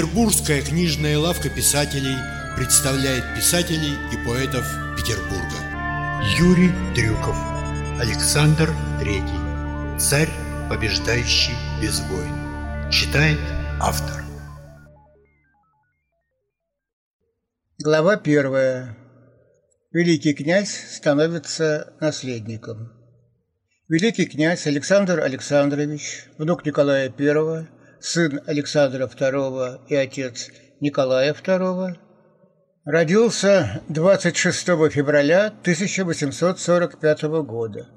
Петербургская книжная лавка писателей представляет писателей и поэтов Петербурга. Юрий Дрюков, Александр Третий, царь, побеждающий без войн. Читает автор. Глава первая. Великий князь становится наследником. Великий князь Александр Александрович, внук Николая I, сын Александра II и отец Николая II, родился 26 февраля 1845 года.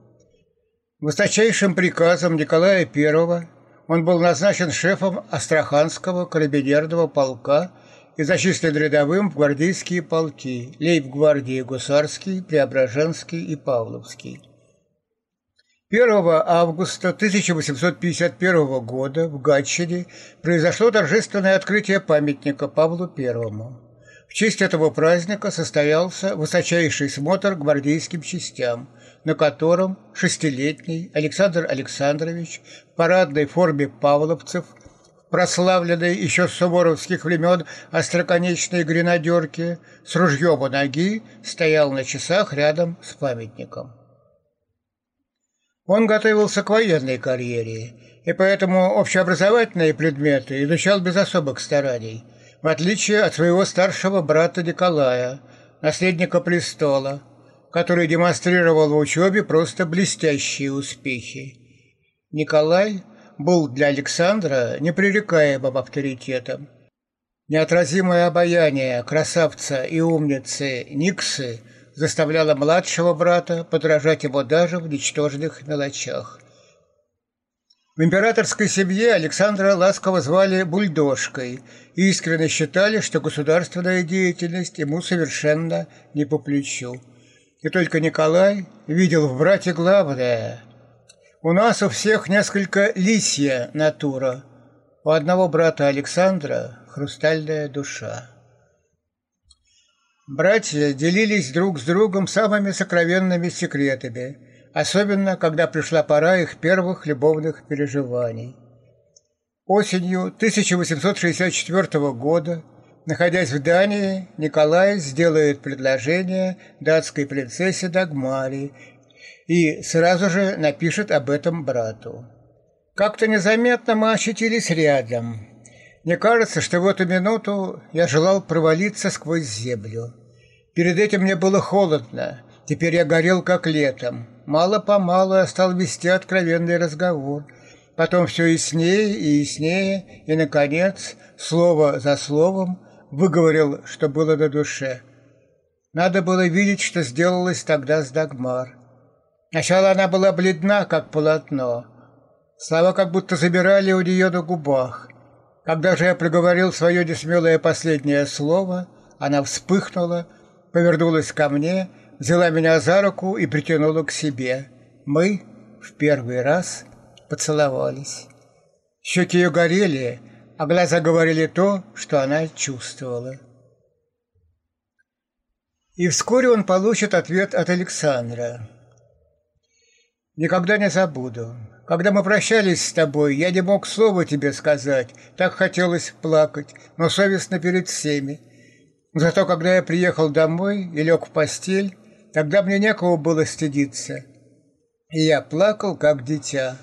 Высочайшим приказом Николая I он был назначен шефом Астраханского карабинерного полка и зачислен рядовым в гвардейские полки лейб-гвардии Гусарский, Преображенский и Павловский. 1 августа 1851 года в Гатчине произошло торжественное открытие памятника Павлу I. В честь этого праздника состоялся высочайший смотр гвардейским частям, на котором шестилетний Александр Александрович в парадной форме павловцев, прославленной еще с суворовских времен остроконечной гренадерки, с ружьем у ноги стоял на часах рядом с памятником. Он готовился к военной карьере, и поэтому общеобразовательные предметы изучал без особых стараний, в отличие от своего старшего брата Николая, наследника престола, который демонстрировал в учебе просто блестящие успехи. Николай был для Александра непререкаемым авторитетом. Неотразимое обаяние красавца и умницы Никсы – заставляла младшего брата подражать ему даже в ничтожных мелочах. В императорской семье Александра ласково звали «бульдожкой» и искренне считали, что государственная деятельность ему совершенно не по плечу. И только Николай видел в брате главное. У нас у всех несколько лисья натура, у одного брата Александра хрустальная душа. Братья делились друг с другом самыми сокровенными секретами, особенно когда пришла пора их первых любовных переживаний. Осенью 1864 года, находясь в Дании, Николай сделает предложение датской принцессе Дагмаре и сразу же напишет об этом брату. Как-то незаметно мы очутились рядом – мне кажется, что в эту минуту я желал провалиться сквозь землю. Перед этим мне было холодно, теперь я горел как летом. Мало-помалу я стал вести откровенный разговор. Потом все яснее и яснее, и, наконец, слово за словом выговорил, что было на душе. Надо было видеть, что сделалось тогда с Дагмар. Сначала она была бледна, как полотно. Слова как будто забирали у нее на губах. Когда же я проговорил свое несмелое последнее слово, она вспыхнула, повернулась ко мне, взяла меня за руку и притянула к себе. Мы в первый раз поцеловались. Щеки ее горели, а глаза говорили то, что она чувствовала. И вскоре он получит ответ от Александра. «Никогда не забуду. Когда мы прощались с тобой, я не мог слова тебе сказать, так хотелось плакать, но совестно перед всеми. Зато когда я приехал домой и лег в постель, тогда мне некого было стыдиться. И я плакал, как дитя.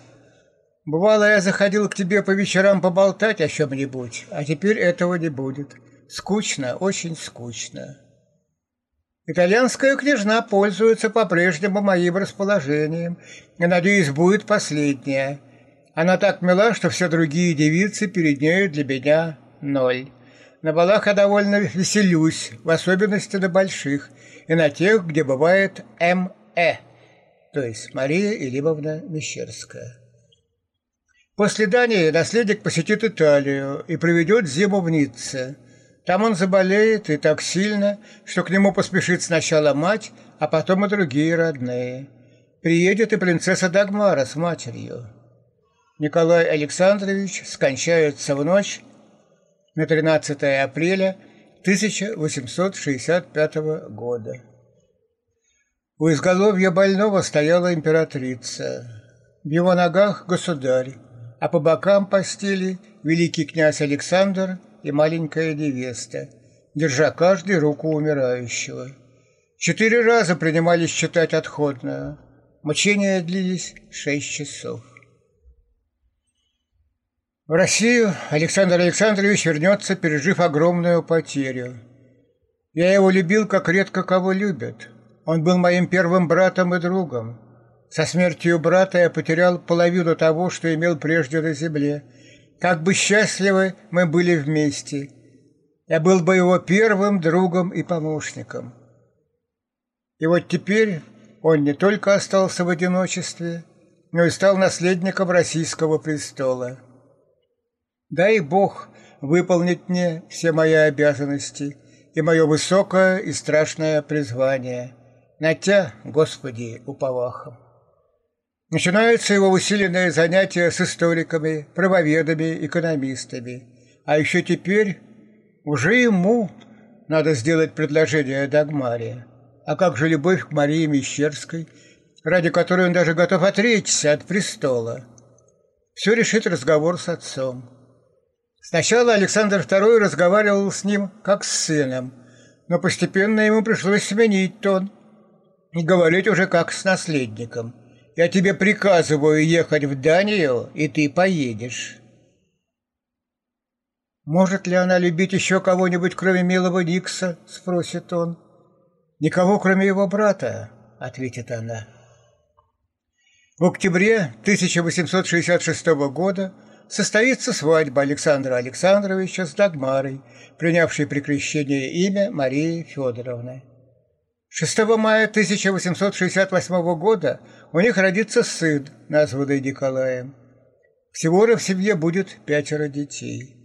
Бывало, я заходил к тебе по вечерам поболтать о чем-нибудь, а теперь этого не будет. Скучно, очень скучно. Итальянская княжна пользуется по-прежнему моим расположением, и, надеюсь, будет последняя. Она так мила, что все другие девицы перед нею для меня ноль. На балах я довольно веселюсь, в особенности на больших, и на тех, где бывает М.Э., то есть Мария Илимовна Мещерская. После Дании наследник посетит Италию и проведет зиму в Ницце – там он заболеет и так сильно, что к нему поспешит сначала мать, а потом и другие родные. Приедет и принцесса Дагмара с матерью. Николай Александрович скончается в ночь на 13 апреля 1865 года. У изголовья больного стояла императрица. В его ногах государь, а по бокам постели великий князь Александр и маленькая невеста, держа каждый руку умирающего. Четыре раза принимались читать отходную. Мучения длились шесть часов. В Россию Александр Александрович вернется, пережив огромную потерю. Я его любил, как редко кого любят. Он был моим первым братом и другом. Со смертью брата я потерял половину того, что имел прежде на земле. Как бы счастливы мы были вместе. Я был бы его первым другом и помощником. И вот теперь он не только остался в одиночестве, но и стал наследником российского престола. Дай Бог выполнить мне все мои обязанности и мое высокое и страшное призвание. На Тя, Господи, уповахом. Начинаются его усиленные занятия с историками, правоведами, экономистами. А еще теперь уже ему надо сделать предложение Дагмаре. А как же любовь к Марии Мещерской, ради которой он даже готов отречься от престола? Все решит разговор с отцом. Сначала Александр II разговаривал с ним как с сыном, но постепенно ему пришлось сменить тон и говорить уже как с наследником. «Я тебе приказываю ехать в Данию, и ты поедешь». «Может ли она любить еще кого-нибудь, кроме милого Никса?» — спросит он. «Никого, кроме его брата», — ответит она. В октябре 1866 года состоится свадьба Александра Александровича с Дагмарой, принявшей при крещении имя Марии Федоровны. 6 мая 1868 года у них родится сын, названный Николаем. Всего же в семье будет пятеро детей.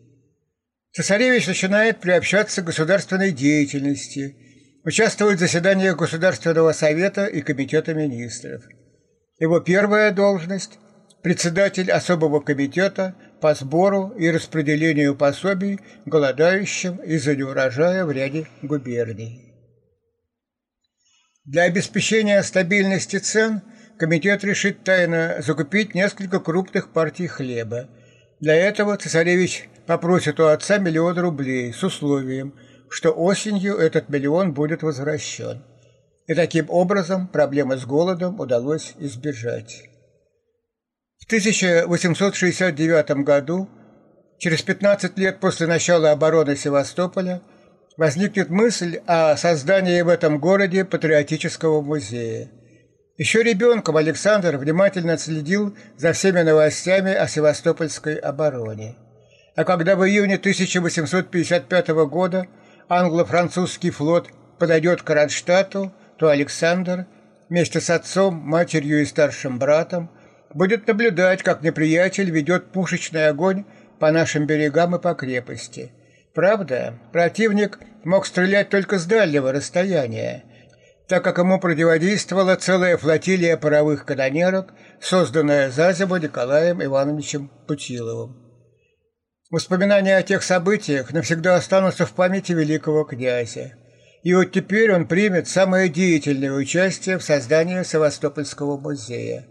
Цесаревич начинает приобщаться к государственной деятельности, участвует в заседаниях Государственного совета и Комитета министров. Его первая должность председатель особого комитета по сбору и распределению пособий голодающим из-за неурожая в ряде губерний. Для обеспечения стабильности цен комитет решит тайно закупить несколько крупных партий хлеба. Для этого цесаревич попросит у отца миллион рублей с условием, что осенью этот миллион будет возвращен. И таким образом проблемы с голодом удалось избежать. В 1869 году, через 15 лет после начала обороны Севастополя, возникнет мысль о создании в этом городе патриотического музея. Еще ребенком Александр внимательно следил за всеми новостями о севастопольской обороне. А когда в июне 1855 года англо-французский флот подойдет к Кронштадту, то Александр вместе с отцом, матерью и старшим братом будет наблюдать, как неприятель ведет пушечный огонь по нашим берегам и по крепости. Правда, противник мог стрелять только с дальнего расстояния, так как ему противодействовала целая флотилия паровых канонерок, созданная за зиму Николаем Ивановичем Путиловым. Воспоминания о тех событиях навсегда останутся в памяти великого князя. И вот теперь он примет самое деятельное участие в создании Севастопольского музея.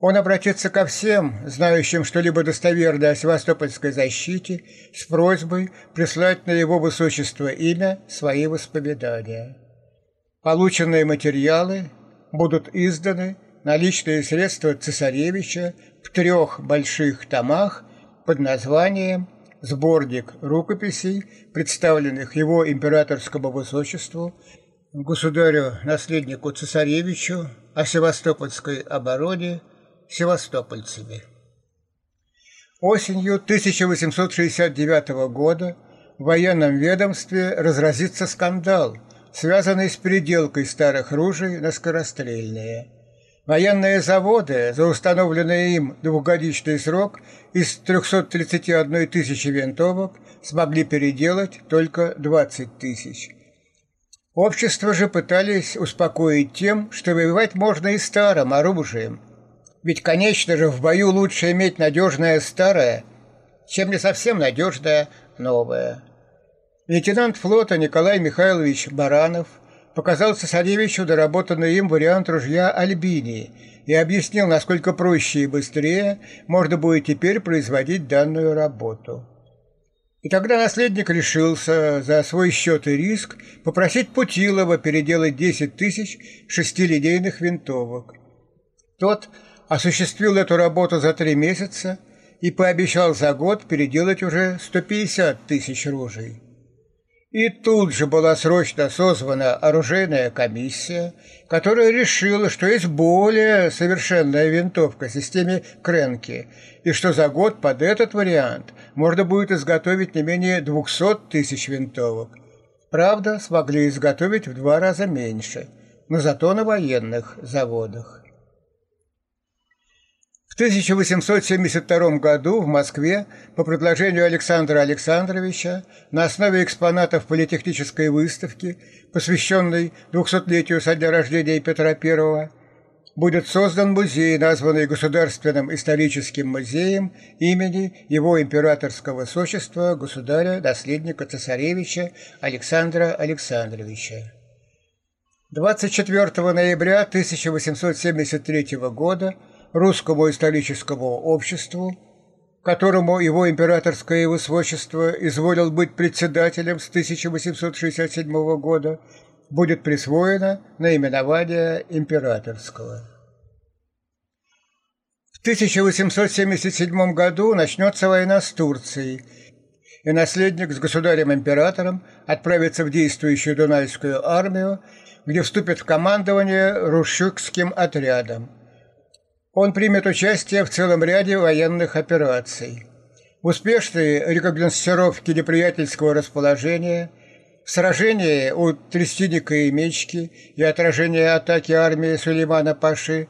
Он обратится ко всем, знающим что-либо достоверное о севастопольской защите, с просьбой прислать на его высочество имя свои воспоминания. Полученные материалы будут изданы на личные средства цесаревича в трех больших томах под названием «Сборник рукописей, представленных его императорскому высочеству, государю-наследнику цесаревичу о севастопольской обороне севастопольцами. Осенью 1869 года в военном ведомстве разразится скандал, связанный с переделкой старых ружей на скорострельные. Военные заводы за установленный им двухгодичный срок из 331 тысячи винтовок смогли переделать только 20 тысяч. Общество же пытались успокоить тем, что воевать можно и старым оружием, ведь, конечно же, в бою лучше иметь надежное старое, чем не совсем надежное новое. Лейтенант флота Николай Михайлович Баранов показал цесаревичу доработанный им вариант ружья Альбини и объяснил, насколько проще и быстрее можно будет теперь производить данную работу. И тогда наследник решился за свой счет и риск попросить Путилова переделать 10 тысяч шестилинейных винтовок. Тот осуществил эту работу за три месяца и пообещал за год переделать уже 150 тысяч ружей. И тут же была срочно созвана оружейная комиссия, которая решила, что есть более совершенная винтовка в системе Кренки, и что за год под этот вариант можно будет изготовить не менее 200 тысяч винтовок. Правда, смогли изготовить в два раза меньше, но зато на военных заводах. 1872 году в Москве по предложению Александра Александровича на основе экспонатов политехнической выставки, посвященной 200-летию со дня рождения Петра I, будет создан музей, названный Государственным историческим музеем имени его императорского сочества государя-наследника цесаревича Александра Александровича. 24 ноября 1873 года русскому историческому обществу, которому его императорское высочество изволил быть председателем с 1867 года, будет присвоено наименование императорского. В 1877 году начнется война с Турцией, и наследник с государем-императором отправится в действующую Дунайскую армию, где вступит в командование Рушюкским отрядом – он примет участие в целом ряде военных операций. Успешные рекогносцировки неприятельского расположения, сражение у Трестиника и Мечки и отражение атаки армии Сулеймана Паши,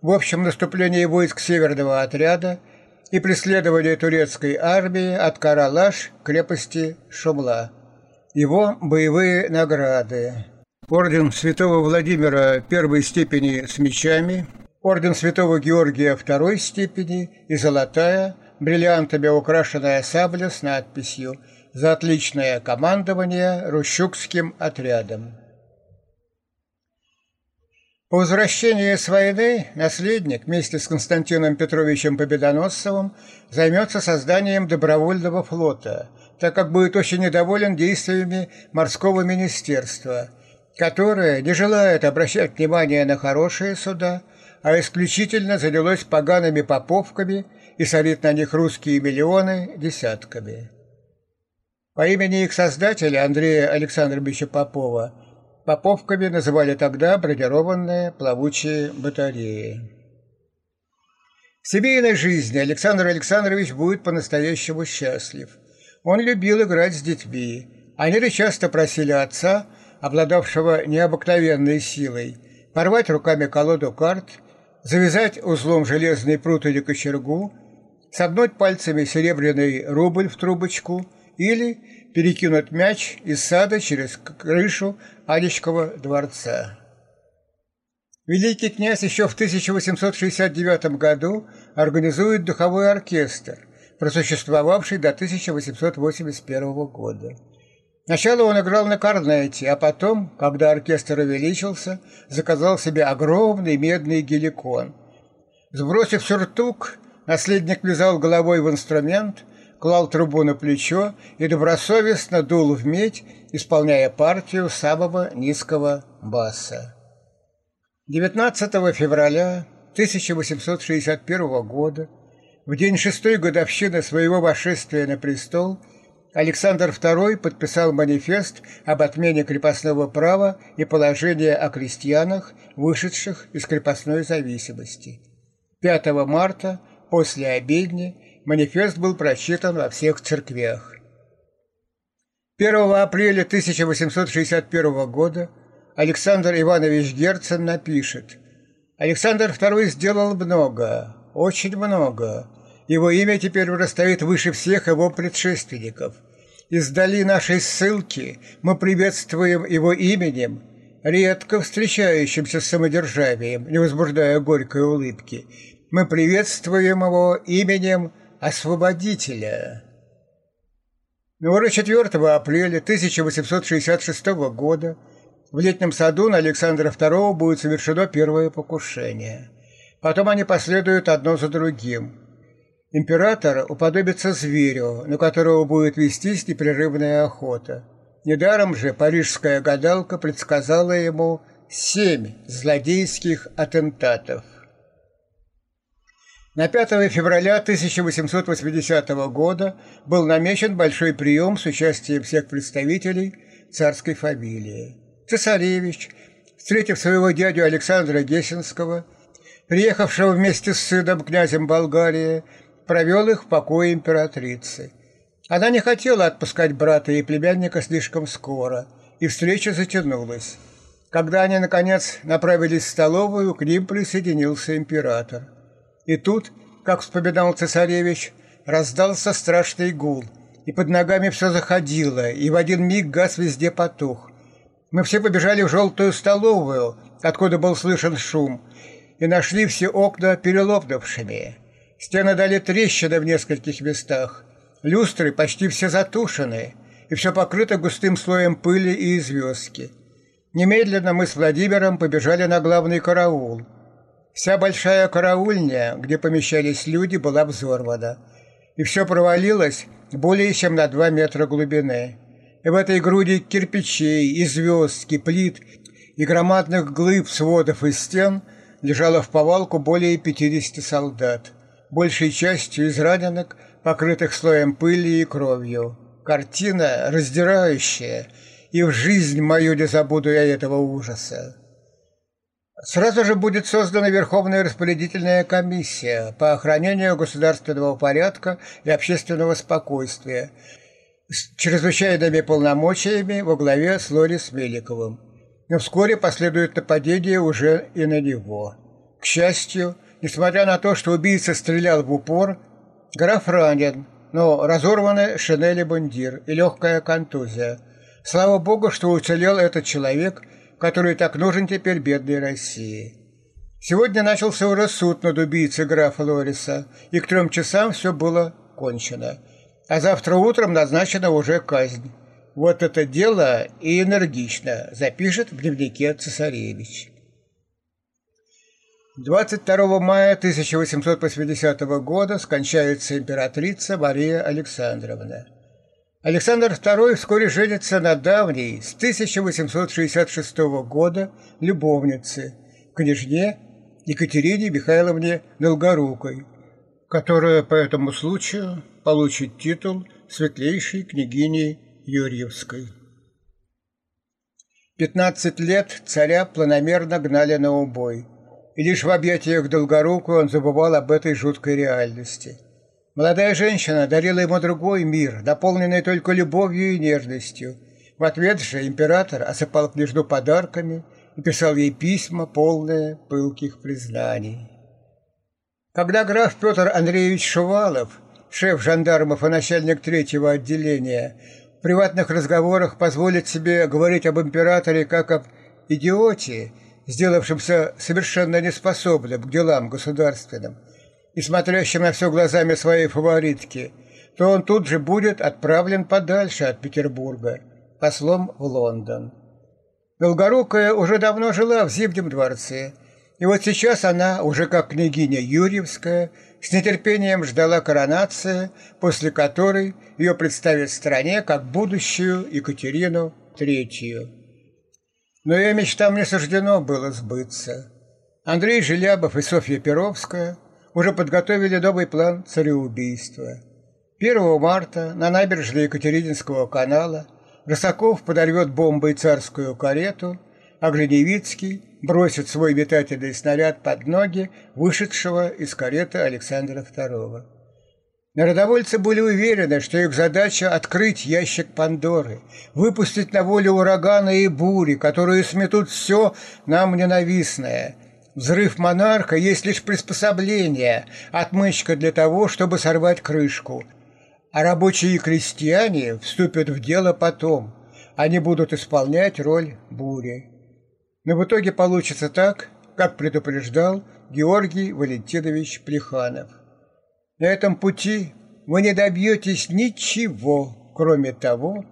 в общем наступление войск Северного отряда и преследование турецкой армии от Каралаш крепости Шумла. Его боевые награды. Орден Святого Владимира первой степени с мечами – орден Святого Георгия второй степени и золотая, бриллиантами украшенная сабля с надписью «За отличное командование Рущукским отрядом». По возвращении с войны наследник вместе с Константином Петровичем Победоносцевым займется созданием добровольного флота, так как будет очень недоволен действиями морского министерства, которое не желает обращать внимание на хорошие суда – а исключительно занялось погаными поповками и солит на них русские миллионы десятками. По имени их создателя Андрея Александровича Попова поповками называли тогда бронированные плавучие батареи. В семейной жизни Александр Александрович будет по-настоящему счастлив. Он любил играть с детьми. Они часто просили отца, обладавшего необыкновенной силой, порвать руками колоду карт – завязать узлом железный прут или кочергу, согнуть пальцами серебряный рубль в трубочку или перекинуть мяч из сада через крышу Алечкова дворца. Великий князь еще в 1869 году организует духовой оркестр, просуществовавший до 1881 года. Сначала он играл на корнете, а потом, когда оркестр увеличился, заказал себе огромный медный геликон. Сбросив сюртук, наследник влезал головой в инструмент, клал трубу на плечо и добросовестно дул в медь, исполняя партию самого низкого баса. 19 февраля 1861 года, в день шестой годовщины своего восшествия на престол, Александр II подписал манифест об отмене крепостного права и положения о крестьянах, вышедших из крепостной зависимости. 5 марта, после обедни, манифест был прочитан во всех церквях. 1 апреля 1861 года Александр Иванович Герцен напишет «Александр II сделал много, очень много. Его имя теперь стоит выше всех его предшественников. Издали нашей ссылки мы приветствуем его именем, редко встречающимся с самодержавием, не возбуждая горькой улыбки. Мы приветствуем его именем Освободителя. Но уже 4 апреля 1866 года в летнем саду на Александра II будет совершено первое покушение. Потом они последуют одно за другим – Император уподобится зверю, на которого будет вестись непрерывная охота. Недаром же парижская гадалка предсказала ему семь злодейских атентатов. На 5 февраля 1880 года был намечен большой прием с участием всех представителей царской фамилии. Цесаревич, встретив своего дядю Александра Гессенского, приехавшего вместе с сыном князем Болгарии, провел их в покое императрицы. Она не хотела отпускать брата и племянника слишком скоро, и встреча затянулась. Когда они, наконец, направились в столовую, к ним присоединился император – и тут, как вспоминал цесаревич, раздался страшный гул, и под ногами все заходило, и в один миг газ везде потух. Мы все побежали в желтую столовую, откуда был слышен шум, и нашли все окна перелопнувшими. Стены дали трещины в нескольких местах, люстры почти все затушены, и все покрыто густым слоем пыли и звездки. Немедленно мы с Владимиром побежали на главный караул – Вся большая караульня, где помещались люди, была взорвана. И все провалилось более чем на два метра глубины. И в этой груди кирпичей, и звездки, плит, и громадных глыб сводов и стен лежало в повалку более 50 солдат, большей частью из раненых, покрытых слоем пыли и кровью. Картина раздирающая, и в жизнь мою не забуду я этого ужаса. Сразу же будет создана Верховная распорядительная комиссия по охранению государственного порядка и общественного спокойствия с чрезвычайными полномочиями во главе с Лорис Меликовым. Но вскоре последует нападение уже и на него. К счастью, несмотря на то, что убийца стрелял в упор, граф ранен, но разорваны шинели бандир и легкая контузия. Слава богу, что уцелел этот человек – который так нужен теперь бедной России. Сегодня начался уже суд над убийцей графа Лориса, и к трем часам все было кончено. А завтра утром назначена уже казнь. Вот это дело и энергично запишет в дневнике цесаревич. 22 мая 1880 года скончается императрица Мария Александровна. Александр II вскоре женится на давней, с 1866 года, любовнице, княжне Екатерине Михайловне Долгорукой, которая по этому случаю получит титул светлейшей княгини Юрьевской. Пятнадцать лет царя планомерно гнали на убой, и лишь в объятиях Долгорукой он забывал об этой жуткой реальности – Молодая женщина дарила ему другой мир, наполненный только любовью и нежностью. В ответ же император осыпал княжну подарками и писал ей письма, полные пылких признаний. Когда граф Петр Андреевич Шувалов, шеф жандармов и начальник третьего отделения, в приватных разговорах позволит себе говорить об императоре как об идиоте, сделавшемся совершенно неспособным к делам государственным, и смотрящим на все глазами своей фаворитки, то он тут же будет отправлен подальше от Петербурга, послом в Лондон. Долгорукая уже давно жила в Зимнем дворце, и вот сейчас она, уже как княгиня Юрьевская, с нетерпением ждала коронации, после которой ее представят стране как будущую Екатерину Третью. Но ее мечтам не суждено было сбыться. Андрей Желябов и Софья Перовская – уже подготовили новый план цареубийства. 1 марта на набережной Екатерининского канала Росаков подорвет бомбой царскую карету, а Гриневицкий бросит свой метательный снаряд под ноги вышедшего из кареты Александра II. Народовольцы были уверены, что их задача – открыть ящик Пандоры, выпустить на волю ураганы и бури, которые сметут все нам ненавистное – Взрыв монарха есть лишь приспособление, отмычка для того, чтобы сорвать крышку. А рабочие и крестьяне вступят в дело потом. Они будут исполнять роль бури. Но в итоге получится так, как предупреждал Георгий Валентинович Плеханов. На этом пути вы не добьетесь ничего, кроме того,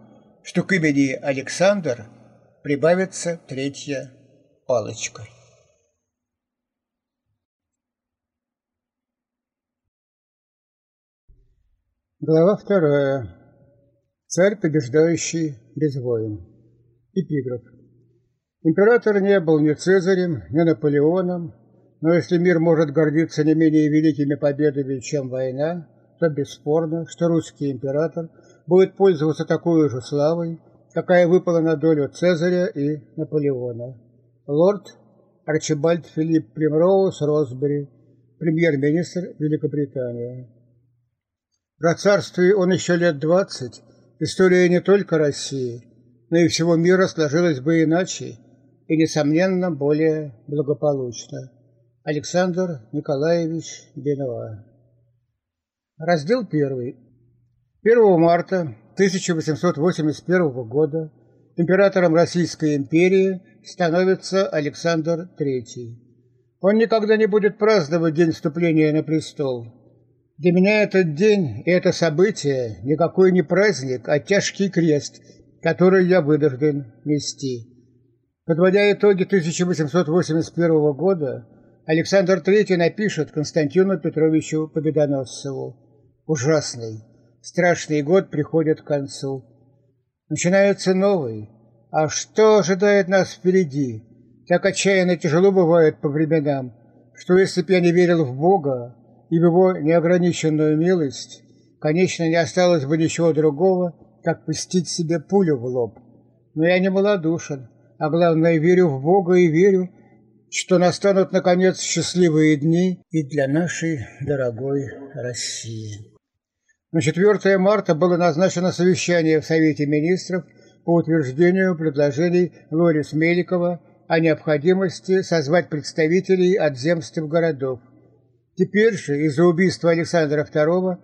что к имени Александр прибавится третья палочка. Глава вторая. Царь, побеждающий без войн. Эпиграф. Император не был ни Цезарем, ни Наполеоном, но если мир может гордиться не менее великими победами, чем война, то бесспорно, что русский император будет пользоваться такой же славой, какая выпала на долю Цезаря и Наполеона. Лорд Арчибальд Филипп Примроуз Росбери, премьер-министр Великобритании. Про царствие он еще лет двадцать, история не только России, но и всего мира сложилась бы иначе и, несомненно, более благополучно. Александр Николаевич Бенуа Раздел первый. 1 марта 1881 года императором Российской империи становится Александр III. Он никогда не будет праздновать день вступления на престол. Для меня этот день и это событие никакой не праздник, а тяжкий крест, который я вынужден нести. Подводя итоги 1881 года, Александр III напишет Константину Петровичу Победоносцеву «Ужасный, страшный год приходит к концу. Начинается новый. А что ожидает нас впереди? Так отчаянно тяжело бывает по временам, что если б я не верил в Бога, и в его неограниченную милость, конечно, не осталось бы ничего другого, как пустить себе пулю в лоб. Но я не малодушен, а главное, верю в Бога и верю, что настанут, наконец, счастливые дни и для нашей дорогой России. На 4 марта было назначено совещание в Совете министров по утверждению предложений Лорис Меликова о необходимости созвать представителей от земств городов – Теперь же из-за убийства Александра II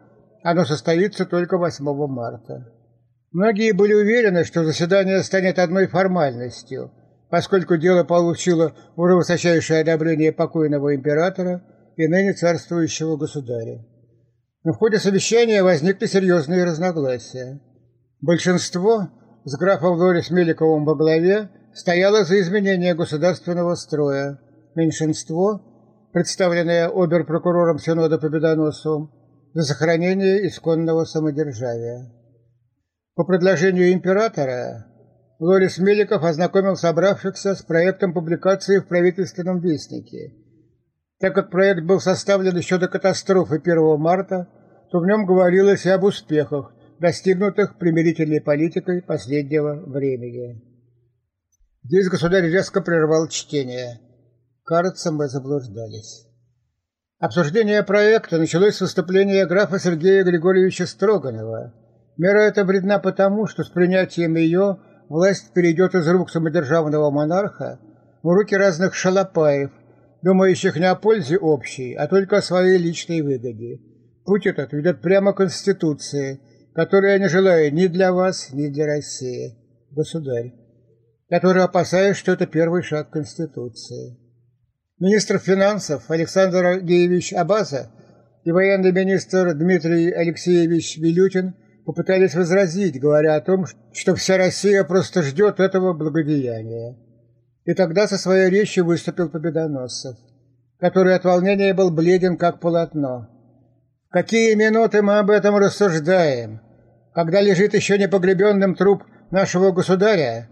оно состоится только 8 марта. Многие были уверены, что заседание станет одной формальностью, поскольку дело получило уже высочайшее одобрение покойного императора и ныне царствующего государя. Но в ходе совещания возникли серьезные разногласия. Большинство, с графом Лорис Меликовым во главе, стояло за изменение государственного строя, меньшинство представленная обер-прокурором Синода Победоносцевым, за сохранение исконного самодержавия. По предложению императора Лорис Меликов ознакомил собравшихся с проектом публикации в правительственном вестнике. Так как проект был составлен еще до катастрофы 1 марта, то в нем говорилось и об успехах, достигнутых примирительной политикой последнего времени. Здесь государь резко прервал чтение – Кажется, мы заблуждались. Обсуждение проекта началось с выступления графа Сергея Григорьевича Строганова. Мера эта вредна потому, что с принятием ее власть перейдет из рук самодержавного монарха в руки разных шалопаев, думающих не о пользе общей, а только о своей личной выгоде. Путь этот ведет прямо к Конституции, которую я не желаю ни для вас, ни для России. Государь, который опасаюсь, что это первый шаг Конституции. Министр финансов Александр Геевич Абаза и военный министр Дмитрий Алексеевич Вилютин попытались возразить, говоря о том, что вся Россия просто ждет этого благодеяния. И тогда со своей речью выступил Победоносцев, который от волнения был бледен, как полотно. Какие минуты мы об этом рассуждаем? Когда лежит еще непогребенным труп нашего государя,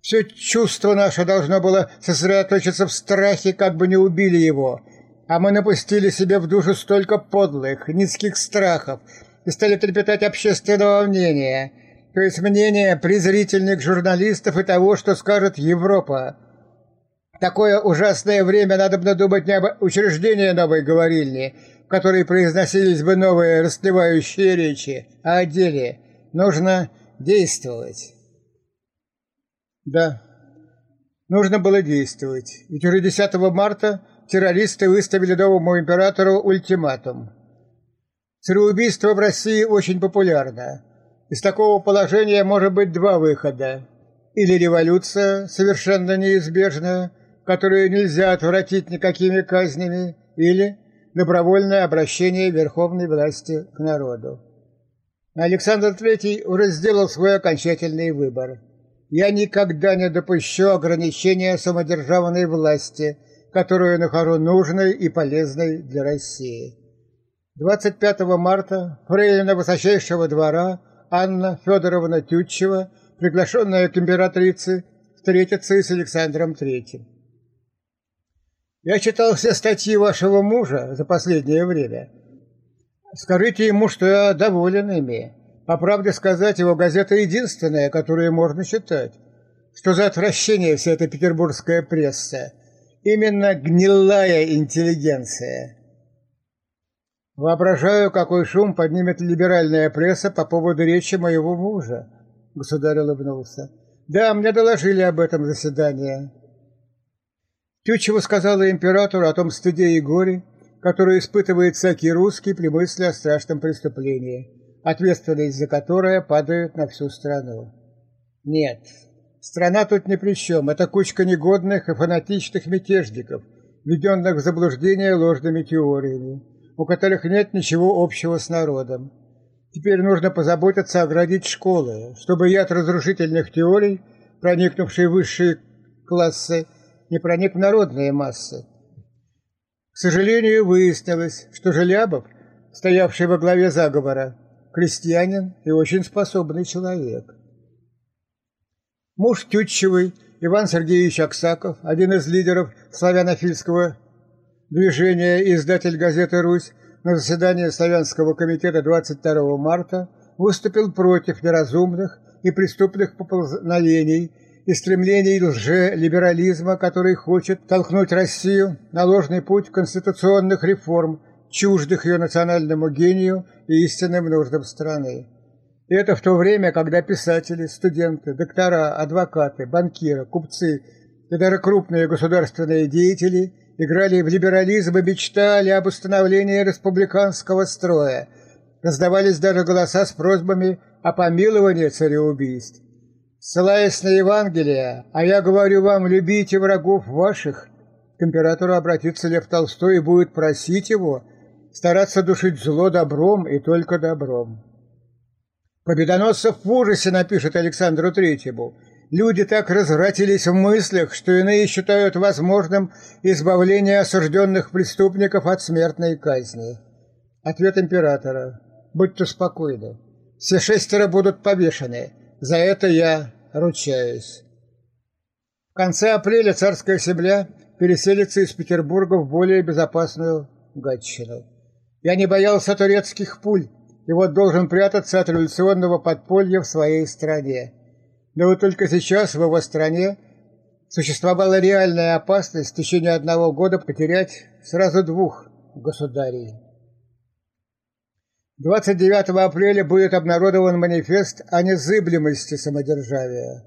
все чувство наше должно было сосредоточиться в страхе, как бы не убили его. А мы напустили себе в душу столько подлых, низких страхов и стали трепетать общественного мнения, то есть мнения презрительных журналистов и того, что скажет Европа. Такое ужасное время надо бы думать не об учреждении новой говорильни, в которой произносились бы новые растлевающие речи, а о деле. Нужно действовать. Да, нужно было действовать, ведь уже 10 марта террористы выставили новому императору ультиматум. Цареубийство в России очень популярно. Из такого положения может быть два выхода. Или революция, совершенно неизбежная, которую нельзя отвратить никакими казнями, или добровольное обращение верховной власти к народу. Александр III уже сделал свой окончательный выбор – я никогда не допущу ограничения самодержавной власти, которую нахожу нужной и полезной для России. 25 марта фрейлина высочайшего двора Анна Федоровна Тютчева, приглашенная к императрице, встретиться с Александром Третьим. Я читал все статьи вашего мужа за последнее время. Скажите ему, что я доволен ими. По правде сказать, его газета единственная, которую можно читать. Что за отвращение вся эта петербургская пресса? Именно гнилая интеллигенция. Воображаю, какой шум поднимет либеральная пресса по поводу речи моего мужа. Государь улыбнулся. Да, мне доложили об этом заседании. Тютчева сказала императору о том стыде и горе, которое испытывает всякий русский при мысли о страшном преступлении, ответственность за которое падает на всю страну. Нет, страна тут ни при чем, это кучка негодных и фанатичных мятежников, введенных в заблуждение ложными теориями, у которых нет ничего общего с народом. Теперь нужно позаботиться оградить школы, чтобы яд разрушительных теорий, проникнувший в высшие классы, не проник в народные массы. К сожалению, выяснилось, что Желябов, стоявший во главе заговора, крестьянин и очень способный человек. Муж Тютчевой, Иван Сергеевич Аксаков, один из лидеров славянофильского движения и издатель газеты «Русь», на заседании Славянского комитета 22 марта выступил против неразумных и преступных поползновений и стремлений лже-либерализма, который хочет толкнуть Россию на ложный путь конституционных реформ, чуждых ее национальному гению и истинным нуждам страны. И это в то время, когда писатели, студенты, доктора, адвокаты, банкиры, купцы и даже крупные государственные деятели – играли в либерализм и мечтали об установлении республиканского строя. Раздавались даже голоса с просьбами о помиловании цареубийств. Ссылаясь на Евангелие, а я говорю вам, любите врагов ваших, к императору обратится Лев Толстой и будет просить его стараться душить зло добром и только добром. Победоносцев в ужасе напишет Александру Третьему – Люди так развратились в мыслях, что иные считают возможным избавление осужденных преступников от смертной казни. Ответ императора. Будьте спокойны. Все шестеро будут повешены. За это я ручаюсь. В конце апреля царская земля переселится из Петербурга в более безопасную Гатчину. Я не боялся турецких пуль, и вот должен прятаться от революционного подполья в своей стране. Но вот только сейчас в его стране существовала реальная опасность в течение одного года потерять сразу двух государей. 29 апреля будет обнародован манифест о незыблемости самодержавия.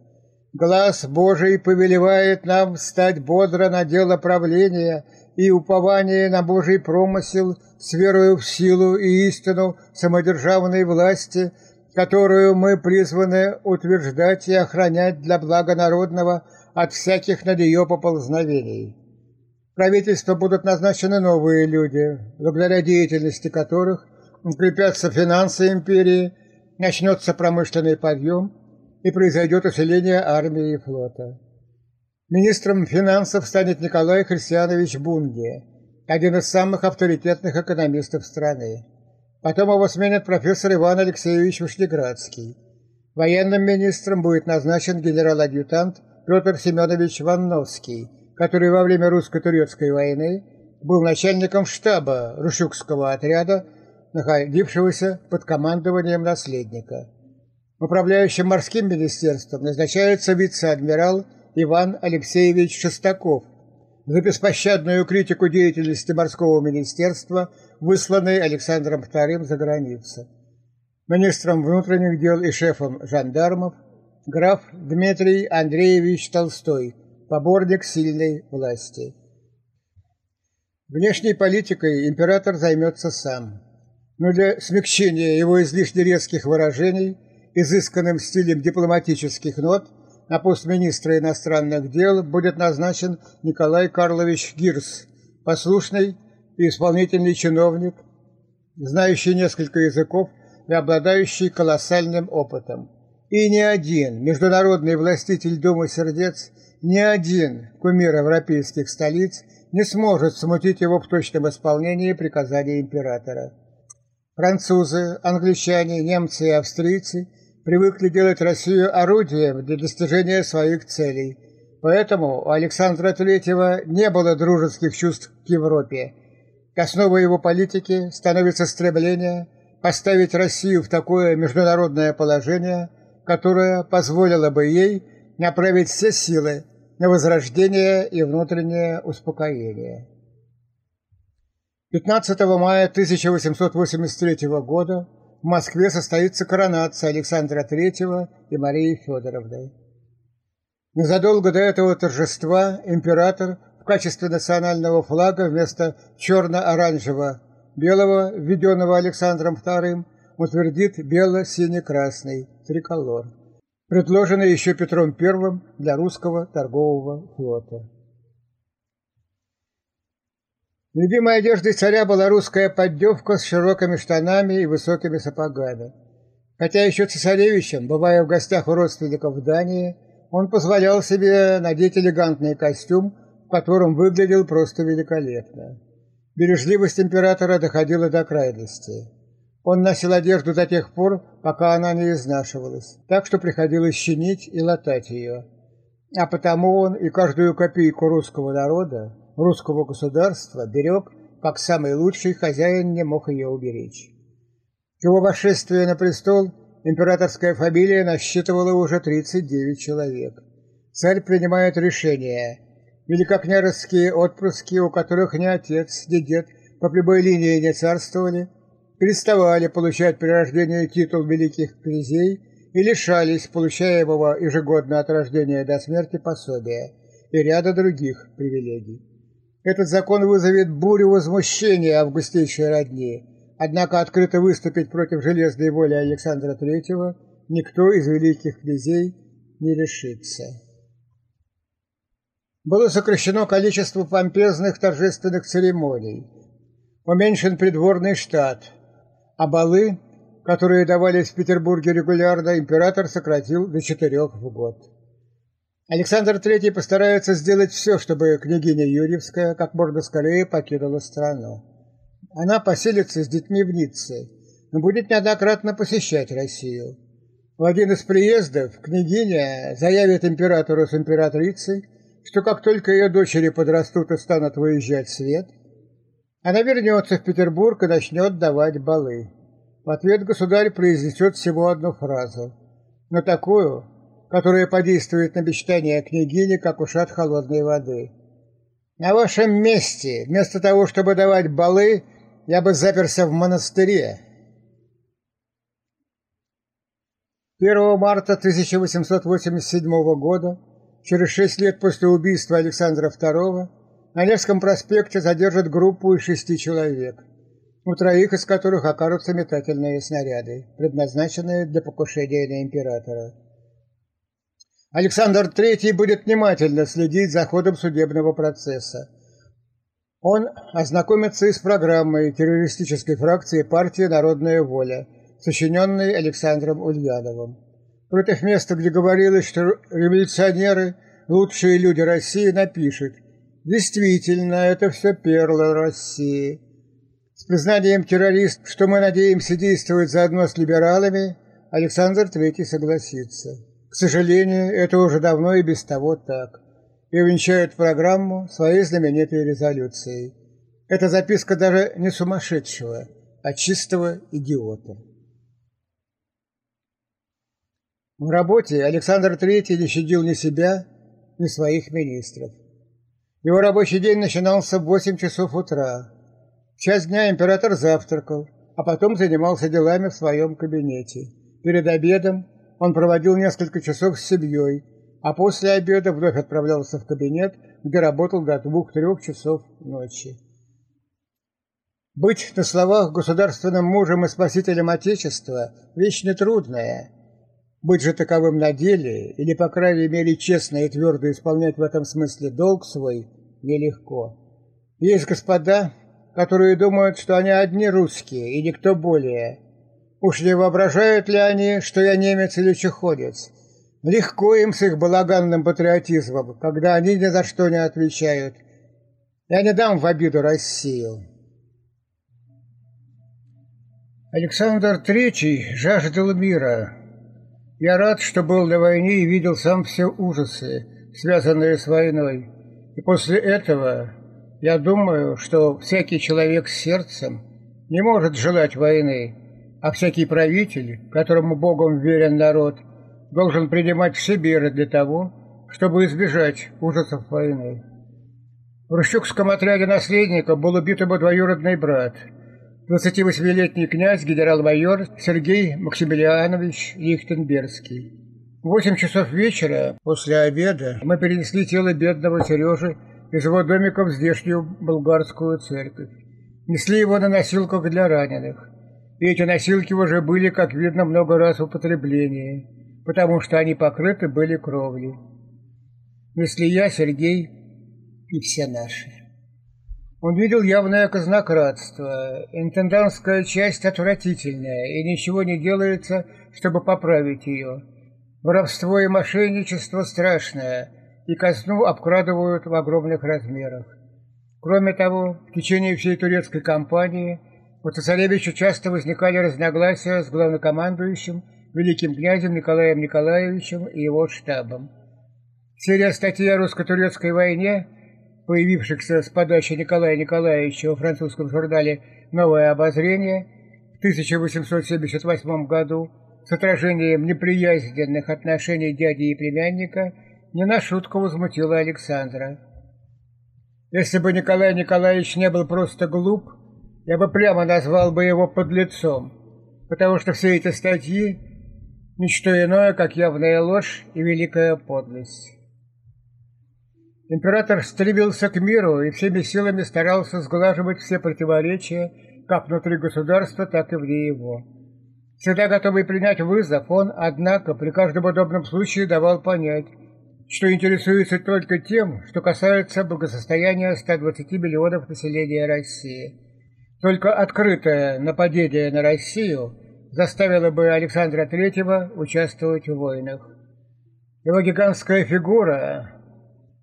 Глаз Божий повелевает нам стать бодро на дело правления и упование на Божий промысел с верою в силу и истину самодержавной власти – которую мы призваны утверждать и охранять для блага народного от всяких над ее поползновений. В правительство будут назначены новые люди, благодаря деятельности которых укрепятся финансы империи, начнется промышленный подъем и произойдет усиление армии и флота. Министром финансов станет Николай Христианович Бунге, один из самых авторитетных экономистов страны. Потом его сменит профессор Иван Алексеевич Вышнеградский. Военным министром будет назначен генерал-адъютант Петр Семенович Ванновский, который во время русско-турецкой войны был начальником штаба Рушукского отряда, находившегося под командованием наследника. Управляющим морским министерством назначается вице-адмирал Иван Алексеевич Шестаков – за беспощадную критику деятельности морского министерства, высланной Александром II за границу. Министром внутренних дел и шефом жандармов граф Дмитрий Андреевич Толстой, поборник сильной власти. Внешней политикой император займется сам, но для смягчения его излишне резких выражений, изысканным стилем дипломатических нот, на пост министра иностранных дел будет назначен Николай Карлович Гирс, послушный и исполнительный чиновник, знающий несколько языков и обладающий колоссальным опытом. И ни один международный властитель Дома сердец, ни один кумир европейских столиц не сможет смутить его в точном исполнении приказания императора. Французы, англичане, немцы и австрийцы привыкли делать Россию орудием для достижения своих целей. Поэтому у Александра III не было дружеских чувств к Европе. Основой его политики становится стремление поставить Россию в такое международное положение, которое позволило бы ей направить все силы на возрождение и внутреннее успокоение. 15 мая 1883 года в Москве состоится коронация Александра III и Марии Федоровны. Незадолго до этого торжества император качестве национального флага вместо черно-оранжевого белого, введенного Александром II, утвердит бело-сине-красный триколор, предложенный еще Петром I для русского торгового флота. Любимой одеждой царя была русская поддевка с широкими штанами и высокими сапогами. Хотя еще цесаревичем, бывая в гостях у родственников в Дании, он позволял себе надеть элегантный костюм, в котором выглядел просто великолепно. Бережливость императора доходила до крайности. Он носил одежду до тех пор, пока она не изнашивалась, так что приходилось чинить и латать ее. А потому он и каждую копейку русского народа, русского государства берег, как самый лучший хозяин не мог ее уберечь. К его восшествию на престол императорская фамилия насчитывала уже 39 человек. Царь принимает решение Великокняжеские отпрыски, у которых ни отец, ни дед по прямой линии не царствовали, переставали получать при рождении титул великих князей и лишались получаемого ежегодно от рождения до смерти пособия и ряда других привилегий. Этот закон вызовет бурю возмущения августейшей родни, однако открыто выступить против железной воли Александра III никто из великих князей не решится было сокращено количество помпезных торжественных церемоний, уменьшен придворный штат, а балы, которые давались в Петербурге регулярно, император сократил до четырех в год. Александр III постарается сделать все, чтобы княгиня Юрьевская как можно скорее покинула страну. Она поселится с детьми в Ницце, но будет неоднократно посещать Россию. В один из приездов княгиня заявит императору с императрицей, что как только ее дочери подрастут и станут выезжать в свет, она вернется в Петербург и начнет давать балы. В ответ государь произнесет всего одну фразу, но такую, которая подействует на мечтания княгини, как ушат холодной воды. На вашем месте, вместо того, чтобы давать балы, я бы заперся в монастыре. 1 марта 1887 года Через шесть лет после убийства Александра II на Невском проспекте задержат группу из шести человек, у троих из которых окажутся метательные снаряды, предназначенные для покушения на императора. Александр III будет внимательно следить за ходом судебного процесса. Он ознакомится и с программой террористической фракции партии «Народная воля», сочиненной Александром Ульяновым. Против места, где говорилось, что революционеры – лучшие люди России, напишет «Действительно, это все перло России». С признанием террорист, что мы надеемся действовать заодно с либералами, Александр III согласится. К сожалению, это уже давно и без того так. И увенчают программу своей знаменитой резолюцией. Это записка даже не сумасшедшего, а чистого идиота. В работе Александр III не щадил ни себя, ни своих министров. Его рабочий день начинался в 8 часов утра. В час дня император завтракал, а потом занимался делами в своем кабинете. Перед обедом он проводил несколько часов с семьей, а после обеда вновь отправлялся в кабинет, где работал до двух-трех часов ночи. Быть на словах государственным мужем и спасителем Отечества – вещь нетрудная – быть же таковым на деле, или, по крайней мере, честно и твердо исполнять в этом смысле долг свой, нелегко. Есть господа, которые думают, что они одни русские и никто более. Уж не воображают ли они, что я немец или чеходец? Легко им с их балаганным патриотизмом, когда они ни за что не отвечают. Я не дам в обиду Россию. Александр III жаждал мира. Я рад, что был на войне и видел сам все ужасы, связанные с войной. И после этого я думаю, что всякий человек с сердцем не может желать войны, а всякий правитель, которому Богом верен народ, должен принимать все меры для того, чтобы избежать ужасов войны. В Рущукском отряде наследника был убит его двоюродный брат, 28-летний князь, генерал-майор Сергей Максимилианович Лихтенбергский. В 8 часов вечера, после обеда, мы перенесли тело бедного Сережи из его домика в здешнюю болгарскую церковь. Несли его на носилках для раненых. И эти носилки уже были, как видно, много раз в употреблении, потому что они покрыты были кровлей. Несли я, Сергей и все наши. Он видел явное казнократство. Интендантская часть отвратительная, и ничего не делается, чтобы поправить ее. Воровство и мошенничество страшное, и казну обкрадывают в огромных размерах. Кроме того, в течение всей турецкой кампании у цесаревича часто возникали разногласия с главнокомандующим, великим князем Николаем Николаевичем и его штабом. Серия статей о русско-турецкой войне появившихся с подачи Николая Николаевича во французском журнале «Новое обозрение» в 1878 году с отражением неприязненных отношений дяди и племянника не на шутку возмутила Александра. Если бы Николай Николаевич не был просто глуп, я бы прямо назвал бы его подлецом, потому что все эти статьи – ничто иное, как явная ложь и великая подлость. Император стремился к миру и всеми силами старался сглаживать все противоречия как внутри государства, так и вне его. Всегда готовый принять вызов, он, однако, при каждом удобном случае давал понять, что интересуется только тем, что касается благосостояния 120 миллионов населения России. Только открытое нападение на Россию заставило бы Александра III участвовать в войнах. Его гигантская фигура,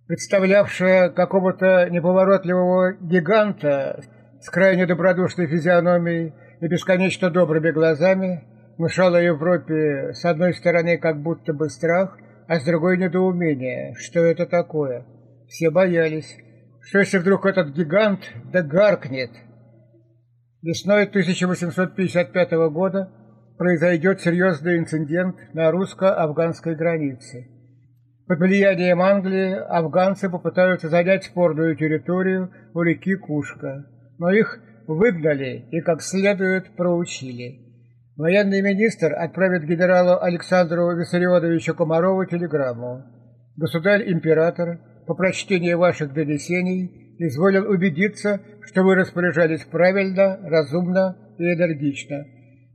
представлявшая какого-то неповоротливого гиганта с крайне добродушной физиономией и бесконечно добрыми глазами, внушала Европе с одной стороны как будто бы страх, а с другой недоумение, что это такое. Все боялись, что если вдруг этот гигант да. Весной 1855 года произойдет серьезный инцидент на русско-афганской границе. Под влиянием Англии афганцы попытаются занять спорную территорию у реки Кушка, но их выгнали и как следует проучили. Военный министр отправит генералу Александру Виссарионовичу Комарову телеграмму. Государь-император, по прочтении ваших донесений, изволил убедиться, что вы распоряжались правильно, разумно и энергично.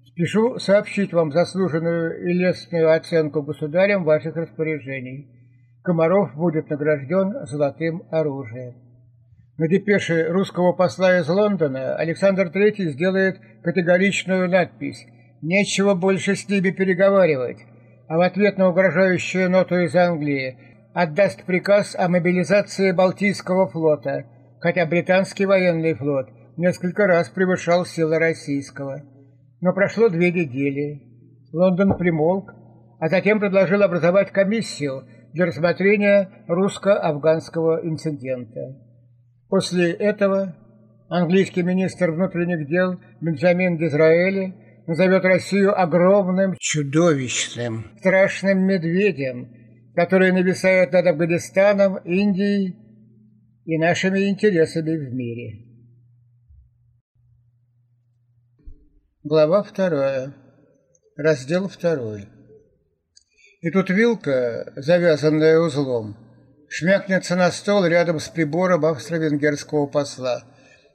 Спешу сообщить вам заслуженную и лестную оценку государям ваших распоряжений. Комаров будет награжден золотым оружием. На депеше русского посла из Лондона Александр III сделает категоричную надпись «Нечего больше с ними переговаривать», а в ответ на угрожающую ноту из Англии отдаст приказ о мобилизации Балтийского флота, хотя британский военный флот несколько раз превышал силы российского. Но прошло две недели. Лондон примолк, а затем предложил образовать комиссию – для рассмотрения русско-афганского инцидента. После этого английский министр внутренних дел Бенджамин Дизраэли назовет Россию огромным чудовищным, страшным медведем, который нависает над Афганистаном, Индией и нашими интересами в мире. Глава вторая. Раздел второй. И тут вилка, завязанная узлом, шмякнется на стол рядом с прибором австро-венгерского посла,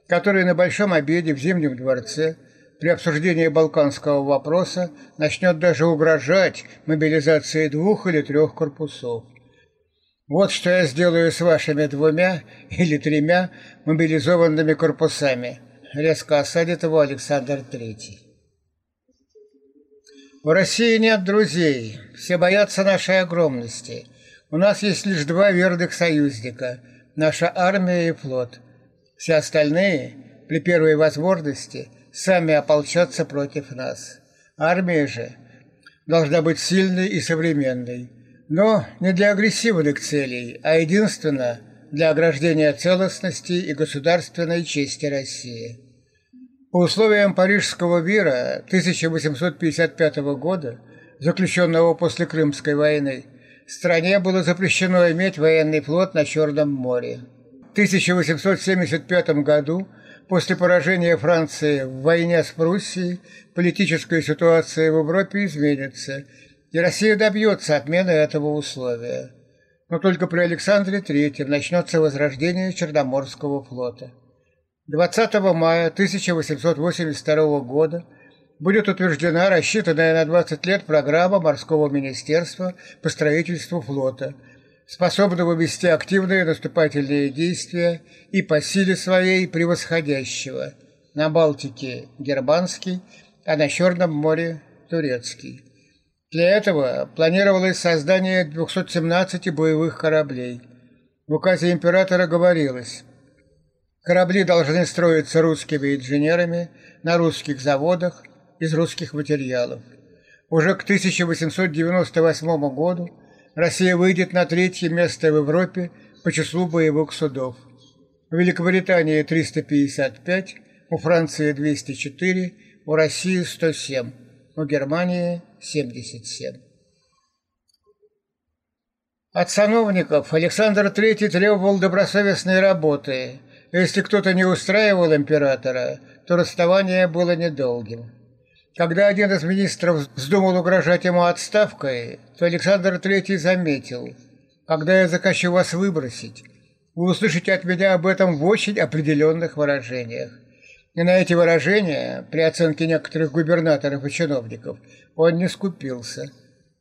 который на большом обеде в Зимнем дворце при обсуждении балканского вопроса начнет даже угрожать мобилизацией двух или трех корпусов. Вот что я сделаю с вашими двумя или тремя мобилизованными корпусами, резко осадит его Александр Третий. В России нет друзей, все боятся нашей огромности. У нас есть лишь два верных союзника – наша армия и флот. Все остальные, при первой возможности, сами ополчаться против нас. Армия же должна быть сильной и современной, но не для агрессивных целей, а единственно для ограждения целостности и государственной чести России. По условиям Парижского мира 1855 года, заключенного после Крымской войны, стране было запрещено иметь военный флот на Черном море. В 1875 году, после поражения Франции в войне с Пруссией, политическая ситуация в Европе изменится, и Россия добьется отмены этого условия. Но только при Александре III начнется возрождение Черноморского флота. 20 мая 1882 года будет утверждена рассчитанная на 20 лет программа Морского министерства по строительству флота, способного вести активные наступательные действия и по силе своей превосходящего на Балтике – германский, а на Черном море – турецкий. Для этого планировалось создание 217 боевых кораблей. В указе императора говорилось – Корабли должны строиться русскими инженерами на русских заводах из русских материалов. Уже к 1898 году Россия выйдет на третье место в Европе по числу боевых судов. В Великобритании 355, у Франции 204, у России 107, у Германии 77. От сановников Александр III требовал добросовестной работы. Если кто-то не устраивал императора, то расставание было недолгим. Когда один из министров вздумал угрожать ему отставкой, то Александр III заметил, «Когда я захочу вас выбросить, вы услышите от меня об этом в очень определенных выражениях». И на эти выражения, при оценке некоторых губернаторов и чиновников, он не скупился.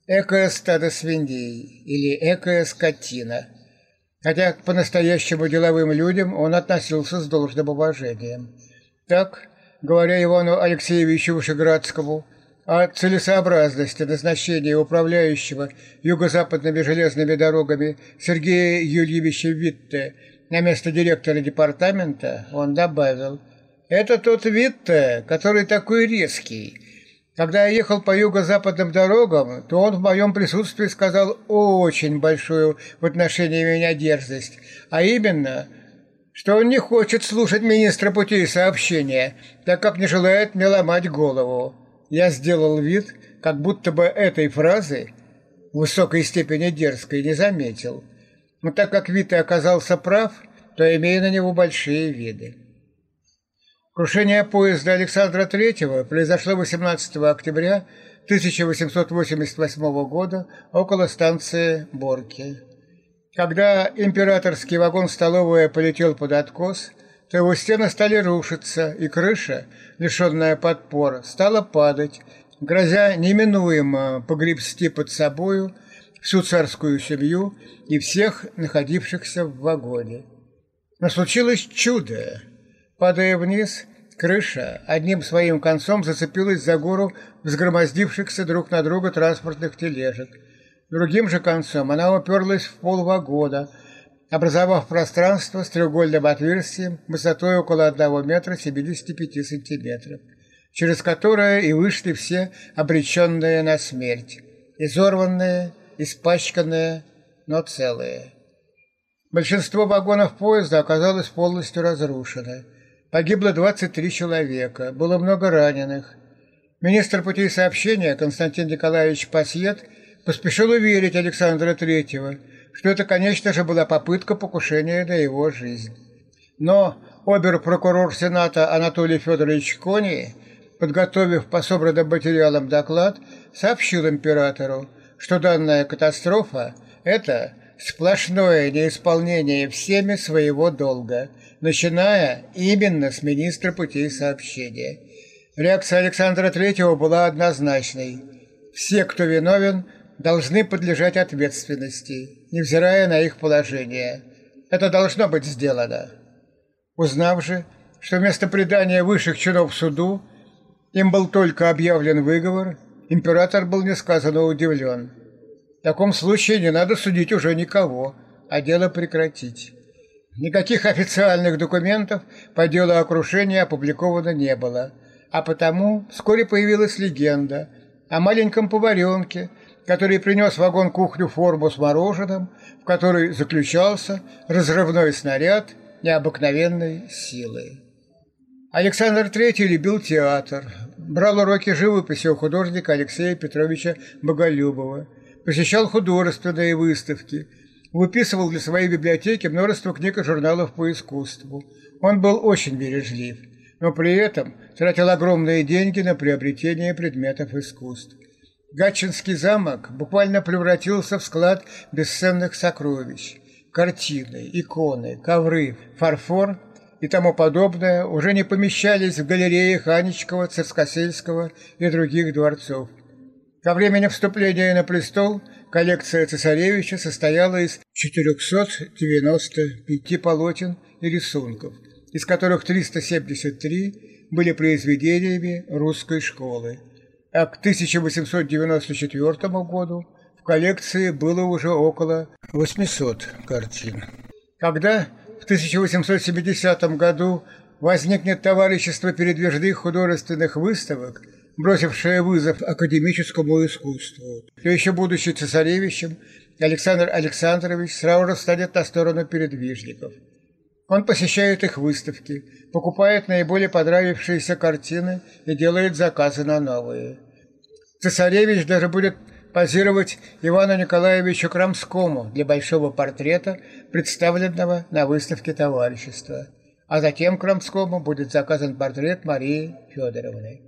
«Экое стадо свиней» или «экая скотина». Хотя к по-настоящему деловым людям он относился с должным уважением. Так, говоря Ивану Алексеевичу Вышеградскому о целесообразности назначения управляющего юго-западными железными дорогами Сергея Юльевича Витте на место директора департамента, он добавил, «Это тот Витте, который такой резкий». Когда я ехал по юго-западным дорогам, то он в моем присутствии сказал очень большую в отношении меня дерзость, а именно – что он не хочет слушать министра путей сообщения, так как не желает мне ломать голову. Я сделал вид, как будто бы этой фразы в высокой степени дерзкой не заметил. Но так как Вита оказался прав, то имею на него большие виды. Крушение поезда Александра III произошло 18 октября 1888 года около станции Борки. Когда императорский вагон-столовая полетел под откос, то его стены стали рушиться, и крыша, лишенная подпор, стала падать, грозя неминуемо погребсти под собою всю царскую семью и всех находившихся в вагоне. Но случилось чудо. Падая вниз, крыша одним своим концом зацепилась за гору взгромоздившихся друг на друга транспортных тележек – Другим же концом она уперлась в пол вагона, образовав пространство с треугольным отверстием высотой около 1 метра 75 сантиметров, через которое и вышли все обреченные на смерть, изорванные, испачканные, но целые. Большинство вагонов поезда оказалось полностью разрушено. Погибло 23 человека, было много раненых. Министр путей сообщения Константин Николаевич Пасьет – поспешил уверить Александра Третьего, что это, конечно же, была попытка покушения на его жизнь. Но обер-прокурор Сената Анатолий Федорович Кони, подготовив по собранным материалам доклад, сообщил императору, что данная катастрофа – это сплошное неисполнение всеми своего долга, начиная именно с министра путей сообщения. Реакция Александра Третьего была однозначной. Все, кто виновен, должны подлежать ответственности, невзирая на их положение. Это должно быть сделано. Узнав же, что вместо предания высших чинов суду им был только объявлен выговор, император был несказанно удивлен. В таком случае не надо судить уже никого, а дело прекратить. Никаких официальных документов по делу о крушении опубликовано не было – а потому вскоре появилась легенда о маленьком поваренке, который принес вагон-кухню форму с мороженым, в которой заключался разрывной снаряд необыкновенной силы. Александр III любил театр, брал уроки живописи у художника Алексея Петровича Боголюбова, посещал художественные выставки, выписывал для своей библиотеки множество книг и журналов по искусству. Он был очень бережлив, но при этом тратил огромные деньги на приобретение предметов искусств. Гатчинский замок буквально превратился в склад бесценных сокровищ. Картины, иконы, ковры, фарфор и тому подобное уже не помещались в галереях Анечкова, Царскосельского и других дворцов. Ко времени вступления на престол коллекция цесаревича состояла из 495 полотен и рисунков, из которых 373 были произведениями русской школы. А к 1894 году в коллекции было уже около 800 картин. Когда в 1870 году возникнет товарищество передвижных художественных выставок, бросившее вызов академическому искусству. То еще будучи цесаревичем, Александр Александрович сразу же встанет на сторону передвижников. Он посещает их выставки, покупает наиболее понравившиеся картины и делает заказы на новые. Цесаревич даже будет позировать Ивану Николаевичу Крамскому для большого портрета, представленного на выставке товарищества. А затем Крамскому будет заказан портрет Марии Федоровны.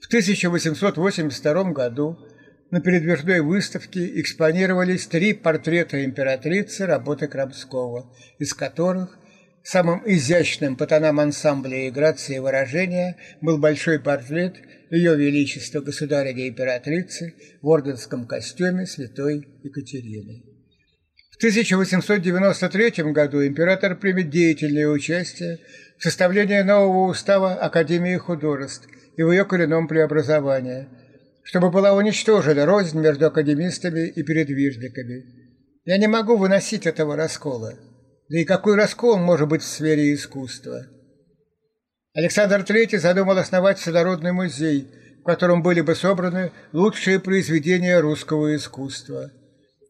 В 1882 году на передвижной выставке экспонировались три портрета императрицы работы Крамского, из которых самым изящным по тонам ансамбля и выражения был большой портрет Ее Величества Государя-Императрицы в орденском костюме святой Екатерины. В 1893 году император примет деятельное участие в составлении нового устава Академии художеств и в ее коренном преобразовании – чтобы была уничтожена рознь между академистами и передвижниками. Я не могу выносить этого раскола. Да и какой раскол может быть в сфере искусства? Александр III задумал основать Всенародный музей, в котором были бы собраны лучшие произведения русского искусства.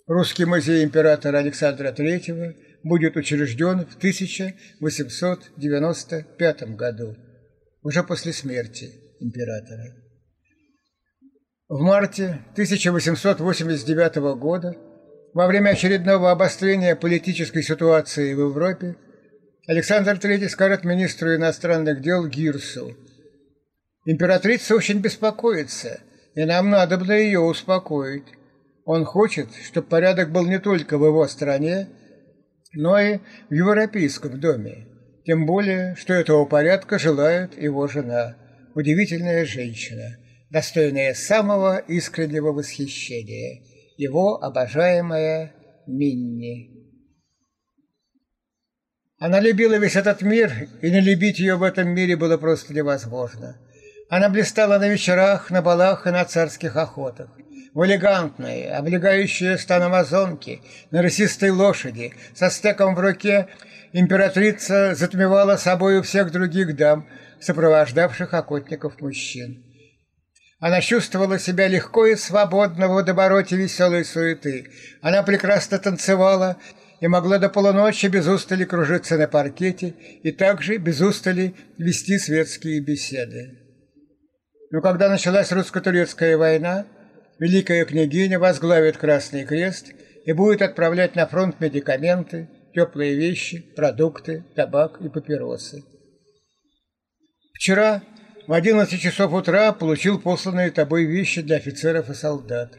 Русский музей императора Александра III будет учрежден в 1895 году, уже после смерти императора. В марте 1889 года, во время очередного обострения политической ситуации в Европе, Александр III скажет министру иностранных дел Гирсу, «Императрица очень беспокоится, и нам надо бы ее успокоить. Он хочет, чтобы порядок был не только в его стране, но и в Европейском доме. Тем более, что этого порядка желает его жена, удивительная женщина» достойная самого искреннего восхищения, его обожаемая Минни. Она любила весь этот мир, и не любить ее в этом мире было просто невозможно. Она блистала на вечерах, на балах и на царских охотах. В элегантной, облегающей стан амазонки, на рысистой лошади, со стеком в руке, императрица затмевала собою всех других дам, сопровождавших охотников мужчин. Она чувствовала себя легко и свободно в водовороте веселой суеты. Она прекрасно танцевала и могла до полуночи без устали кружиться на паркете и также без устали вести светские беседы. Но когда началась русско-турецкая война, великая княгиня возглавит Красный Крест и будет отправлять на фронт медикаменты, теплые вещи, продукты, табак и папиросы. Вчера в 11 часов утра получил посланные тобой вещи для офицеров и солдат.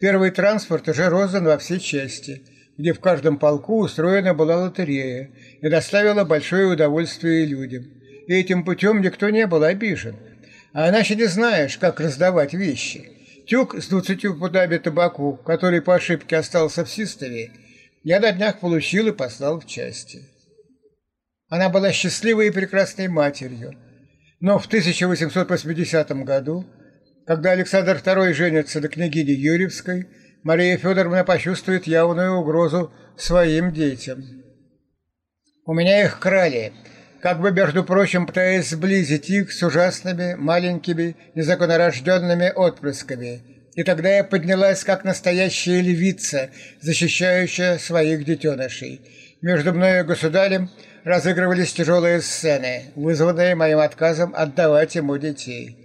Первый транспорт уже роздан во все части, где в каждом полку устроена была лотерея и доставила большое удовольствие людям. И этим путем никто не был обижен. А иначе не знаешь, как раздавать вещи. Тюк с двадцатью пудами табаку, который по ошибке остался в Систове, я на днях получил и послал в части. Она была счастливой и прекрасной матерью, но в 1880 году, когда Александр II женится на княгине Юрьевской, Мария Федоровна почувствует явную угрозу своим детям. «У меня их крали, как бы, между прочим, пытаясь сблизить их с ужасными, маленькими, незаконнорожденными отпрысками. И тогда я поднялась, как настоящая львица, защищающая своих детенышей. Между мной и государем разыгрывались тяжелые сцены, вызванные моим отказом отдавать ему детей.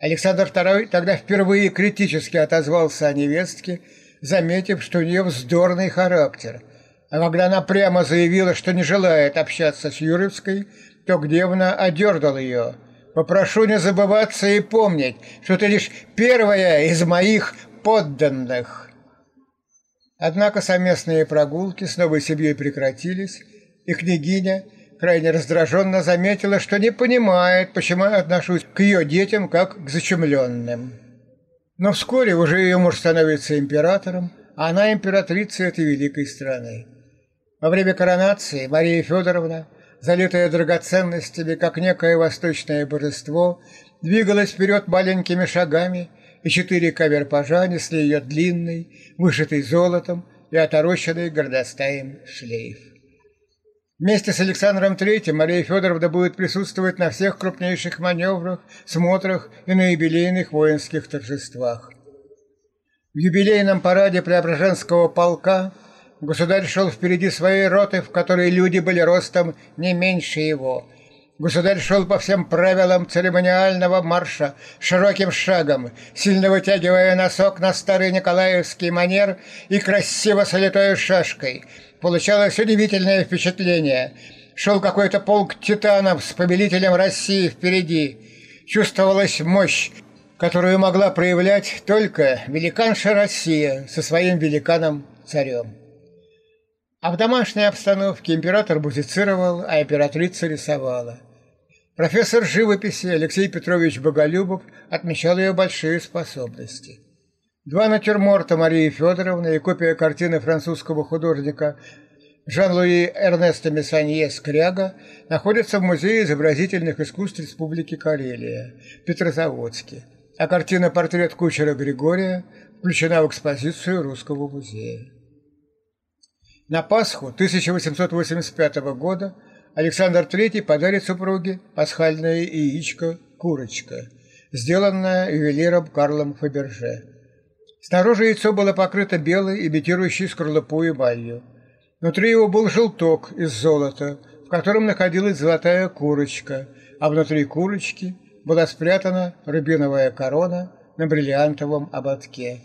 Александр II тогда впервые критически отозвался о невестке, заметив, что у нее вздорный характер – а когда она прямо заявила, что не желает общаться с Юрьевской, то гневно одернул ее. «Попрошу не забываться и помнить, что ты лишь первая из моих подданных». Однако совместные прогулки с новой семьей прекратились, и княгиня крайне раздраженно заметила, что не понимает, почему я отношусь к ее детям как к зачумленным. Но вскоре уже ее муж становится императором, а она императрица этой великой страны. Во время коронации Мария Федоровна, залитая драгоценностями, как некое восточное божество, двигалась вперед маленькими шагами, и четыре кавер-пажа несли ее длинный, вышитый золотом и отороченный гордостаем шлейф. Вместе с Александром III Мария Федоровна будет присутствовать на всех крупнейших маневрах, смотрах и на юбилейных воинских торжествах. В юбилейном параде Преображенского полка Государь шел впереди своей роты, в которой люди были ростом не меньше его. Государь шел по всем правилам церемониального марша, широким шагом, сильно вытягивая носок на старый Николаевский манер и красиво солитой шашкой. Получалось удивительное впечатление. Шел какой-то полк титанов с повелителем России впереди. Чувствовалась мощь, которую могла проявлять только великанша Россия со своим великаном-царем. А в домашней обстановке император музицировал, а императрица рисовала. Профессор живописи Алексей Петрович Боголюбов отмечал ее большие способности. Два натюрморта Марии Федоровны и копия картины французского художника Жан-Луи Эрнеста Мессанье «Скряга» находятся в Музее изобразительных искусств Республики Карелия в Петрозаводске, а картина «Портрет кучера Григория» включена в экспозицию Русского музея. На Пасху 1885 года Александр III подарит супруге пасхальное яичко «Курочка», сделанное ювелиром Карлом Фаберже. Снаружи яйцо было покрыто белой, имитирующей скорлупу эмалью. Внутри его был желток из золота, в котором находилась золотая курочка, а внутри курочки была спрятана рубиновая корона на бриллиантовом ободке.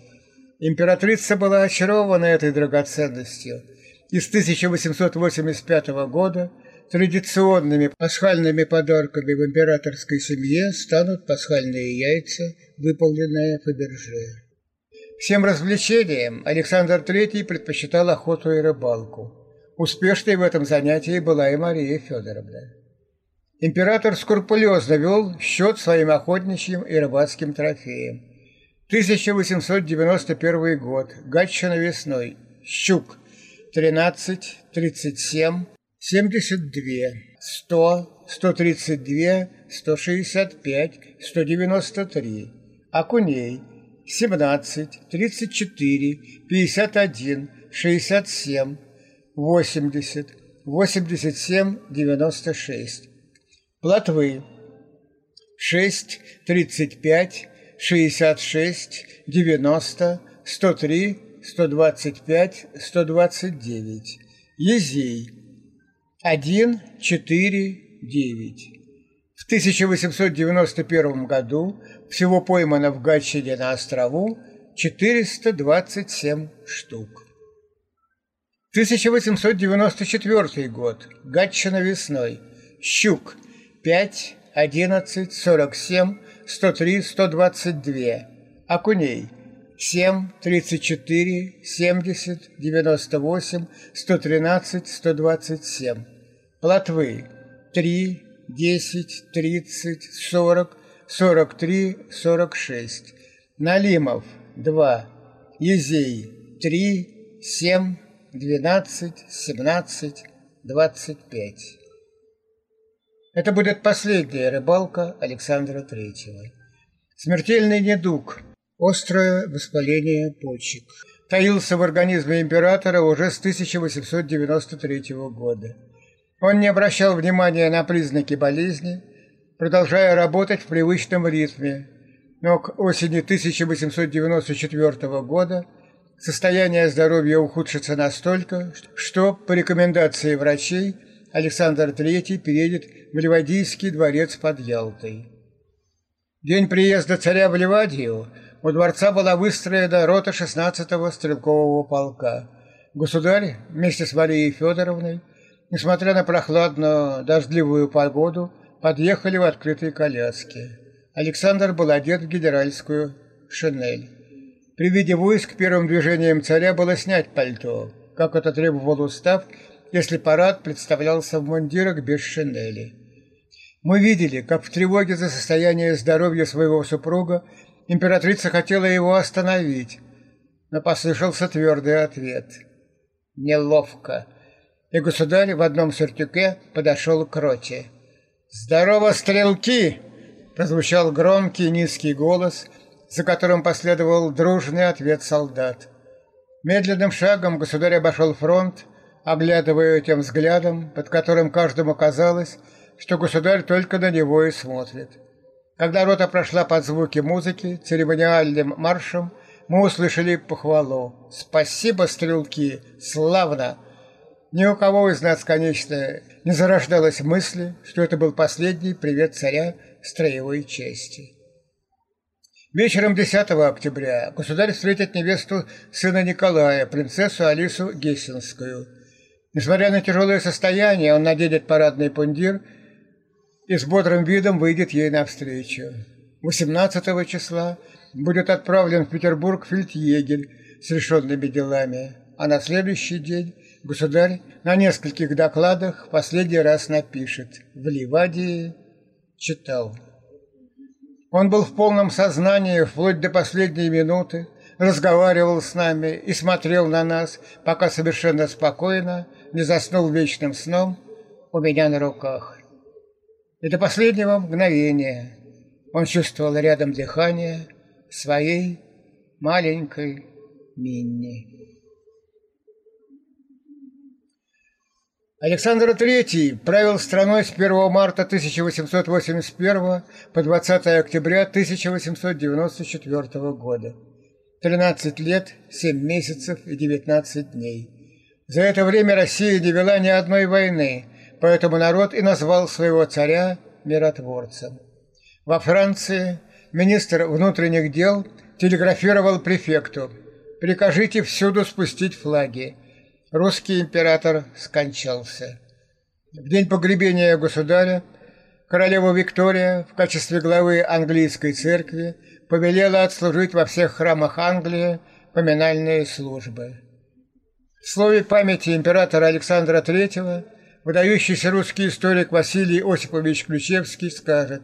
Императрица была очарована этой драгоценностью – и с 1885 года традиционными пасхальными подарками в императорской семье станут пасхальные яйца, выполненные Фаберже. Всем развлечениям Александр III предпочитал охоту и рыбалку. Успешной в этом занятии была и Мария Федоровна. Император скрупулезно вел счет своим охотничьим и рыбацким трофеям. 1891 год. Гатчина весной. Щук тринадцать, тридцать семь, семьдесят две, сто, сто тридцать две, сто шестьдесят пять, сто девяносто три. Окуней семнадцать, тридцать четыре, пятьдесят один, шестьдесят семь, восемьдесят, восемьдесят семь, девяносто шесть. Плотвы шесть, тридцать пять, шестьдесят шесть, девяносто, сто три, 125, 129. Езей 1, 4, 9. В 1891 году всего поймано в Гатчине на острову 427 штук. 1894 год. Гатчина весной. Щук 5, 11, 47, 103, 122. Окуней семь, тридцать четыре, семьдесят, девяносто восемь, сто тринадцать, сто двадцать семь. Плотвы три, десять, тридцать, сорок, сорок три, сорок шесть. Налимов два, Езей три, семь, двенадцать, семнадцать, двадцать пять. Это будет последняя рыбалка Александра Третьего. Смертельный недуг Острое воспаление почек. Таился в организме императора уже с 1893 года. Он не обращал внимания на признаки болезни, продолжая работать в привычном ритме, но к осени 1894 года состояние здоровья ухудшится настолько, что по рекомендации врачей Александр III переедет в Ливадийский дворец под Ялтой. День приезда царя в Ливадию у дворца была выстроена рота 16-го стрелкового полка. Государь вместе с Марией Федоровной, несмотря на прохладную дождливую погоду, подъехали в открытой коляске. Александр был одет в генеральскую шинель. При виде войск первым движением царя было снять пальто, как это требовал устав, если парад представлялся в мундирах без шинели. Мы видели, как в тревоге за состояние здоровья своего супруга императрица хотела его остановить, но послышался твердый ответ. Неловко. И государь в одном сюртюке подошел к роте. «Здорово, стрелки!» прозвучал громкий низкий голос, за которым последовал дружный ответ солдат. Медленным шагом государь обошел фронт, оглядывая тем взглядом, под которым каждому казалось, что государь только на него и смотрит. Когда рота прошла под звуки музыки, церемониальным маршем, мы услышали похвалу. «Спасибо, стрелки! Славно!» Ни у кого из нас, конечно, не зарождалось мысли, что это был последний привет царя строевой части. Вечером 10 октября государь встретит невесту сына Николая, принцессу Алису Гессенскую. Несмотря на тяжелое состояние, он наденет парадный пундир и с бодрым видом выйдет ей навстречу. 18 числа будет отправлен в Петербург фельдъегерь с решенными делами, а на следующий день Государь на нескольких докладах последний раз напишет «В Ливадии читал». Он был в полном сознании вплоть до последней минуты, разговаривал с нами и смотрел на нас, пока совершенно спокойно не заснул вечным сном у меня на руках. И до последнего мгновения он чувствовал рядом дыхание своей маленькой Минни. Александр III правил страной с 1 марта 1881 по 20 октября 1894 года. 13 лет, 7 месяцев и 19 дней. За это время Россия не вела ни одной войны, поэтому народ и назвал своего царя миротворцем. Во Франции министр внутренних дел телеграфировал префекту «Прикажите всюду спустить флаги» русский император скончался. В день погребения государя королева Виктория в качестве главы английской церкви повелела отслужить во всех храмах Англии поминальные службы. В слове памяти императора Александра III выдающийся русский историк Василий Осипович Ключевский скажет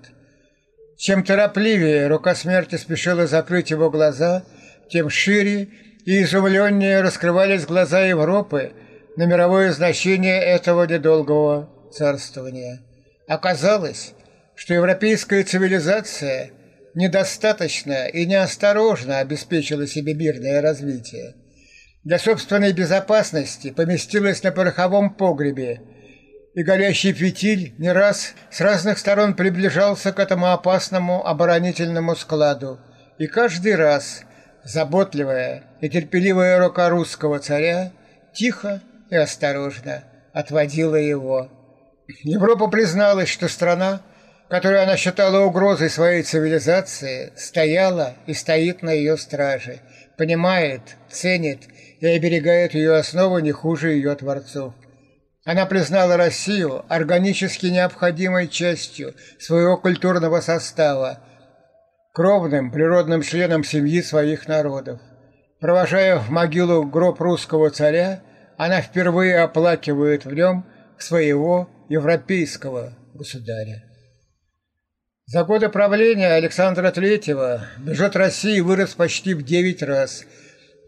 «Чем торопливее рука смерти спешила закрыть его глаза, тем шире и изумленнее раскрывались глаза Европы на мировое значение этого недолгого царствования. Оказалось, что европейская цивилизация недостаточно и неосторожно обеспечила себе мирное развитие. Для собственной безопасности поместилась на пороховом погребе, и горящий фитиль не раз с разных сторон приближался к этому опасному оборонительному складу, и каждый раз – заботливая и терпеливая рука русского царя тихо и осторожно отводила его. Европа призналась, что страна, которую она считала угрозой своей цивилизации, стояла и стоит на ее страже, понимает, ценит и оберегает ее основу не хуже ее творцов. Она признала Россию органически необходимой частью своего культурного состава, кровным природным членом семьи своих народов. Провожая в могилу гроб русского царя, она впервые оплакивает в нем своего европейского государя. За годы правления Александра III бюджет России вырос почти в 9 раз,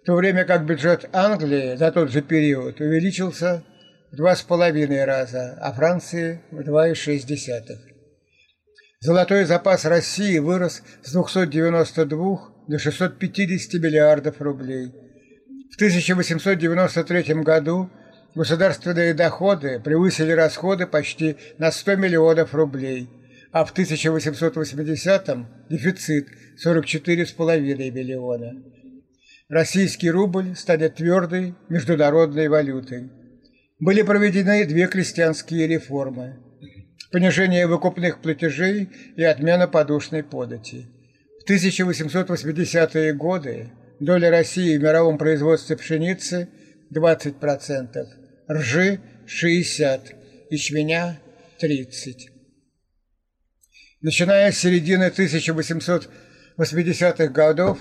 в то время как бюджет Англии за тот же период увеличился в два с половиной раза, а Франции в 2,6. Золотой запас России вырос с 292 до 650 миллиардов рублей. В 1893 году Государственные доходы превысили расходы почти на 100 миллионов рублей, а в 1880-м дефицит 44,5 миллиона. Российский рубль станет твердой международной валютой. Были проведены две крестьянские реформы – понижение выкупных платежей и отмена подушной подати. В 1880-е годы доля России в мировом производстве пшеницы – 20%, ржи – 60%, ячменя – 30%. Начиная с середины 1880-х годов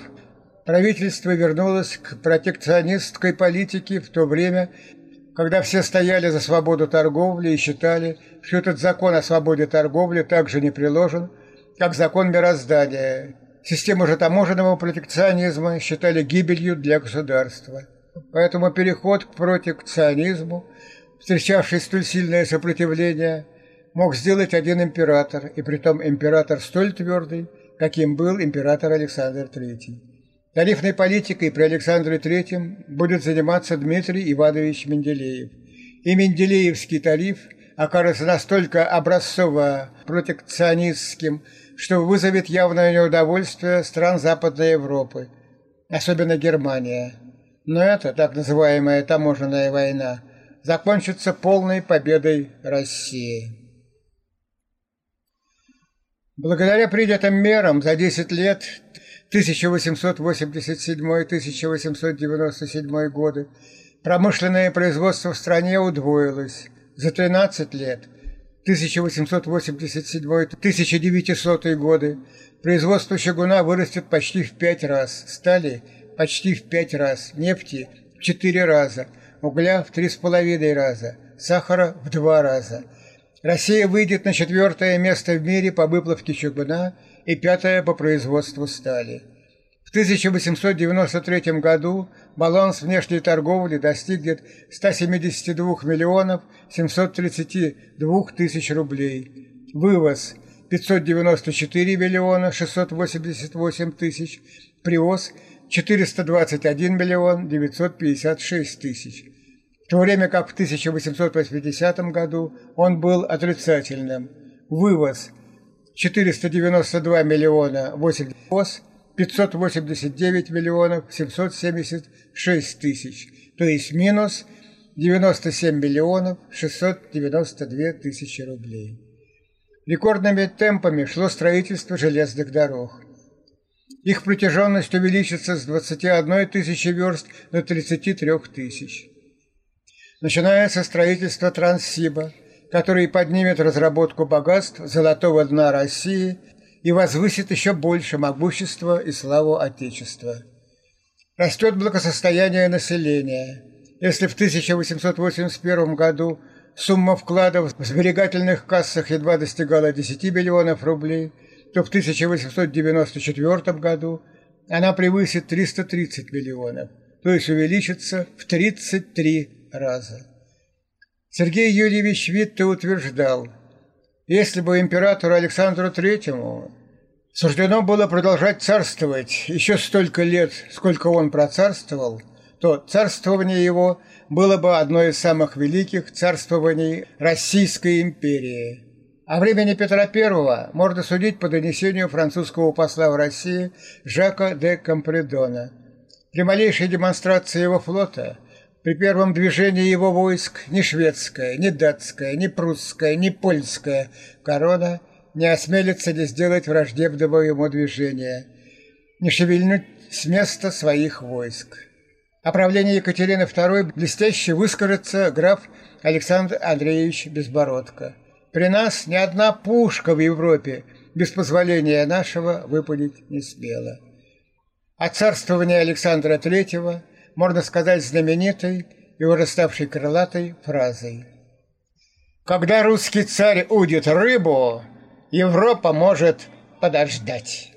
правительство вернулось к протекционистской политике в то время, когда все стояли за свободу торговли и считали, что этот закон о свободе торговли также не приложен, как закон мироздания. Систему же таможенного протекционизма считали гибелью для государства. Поэтому переход к протекционизму, встречавший столь сильное сопротивление, мог сделать один император, и притом император столь твердый, каким был император Александр III. Тарифной политикой при Александре III будет заниматься Дмитрий Иванович Менделеев. И Менделеевский тариф окажется настолько образцово-протекционистским, что вызовет явное неудовольствие стран Западной Европы, особенно Германия. Но эта так называемая таможенная война закончится полной победой России. Благодаря принятым мерам за 10 лет 1887-1897 годы. Промышленное производство в стране удвоилось. За 13 лет. 1887-1900 годы. Производство чугуна вырастет почти в 5 раз, стали почти в 5 раз, нефти в 4 раза, угля в 3,5 раза, сахара в 2 раза. Россия выйдет на четвертое место в мире по выплавке чугуна – и пятое по производству стали. В 1893 году баланс внешней торговли достигнет 172 миллионов 732 тысяч рублей. Вывоз 594 миллиона 688 тысяч. Привоз 421 миллион 956 тысяч. В то время как в 1880 году он был отрицательным. Вывоз – 492 миллиона 8 ОС, 589 миллионов 776 тысяч, то есть минус 97 миллионов 692 тысячи рублей. Рекордными темпами шло строительство железных дорог. Их протяженность увеличится с 21 тысячи верст до 33 тысяч. Начинается строительство Транссиба – который поднимет разработку богатств золотого дна России и возвысит еще больше могущество и славу Отечества. Растет благосостояние населения. Если в 1881 году сумма вкладов в сберегательных кассах едва достигала 10 миллионов рублей, то в 1894 году она превысит 330 миллионов, то есть увеличится в 33 раза. Сергей Юрьевич Витте утверждал, если бы императору Александру Третьему суждено было продолжать царствовать еще столько лет, сколько он процарствовал, то царствование его было бы одно из самых великих царствований Российской империи. О времени Петра I можно судить по донесению французского посла в России Жака де Компредона. При малейшей демонстрации его флота – при первом движении его войск ни шведская, ни датская, ни прусская, ни польская корона не осмелится ли сделать враждебного ему движения, не шевельнуть с места своих войск. О правлении Екатерины II блестяще выскажется граф Александр Андреевич Безбородко. При нас ни одна пушка в Европе без позволения нашего выпалить не смела. О царствовании Александра III – можно сказать, знаменитой и уже ставшей крылатой фразой. «Когда русский царь удит рыбу, Европа может подождать».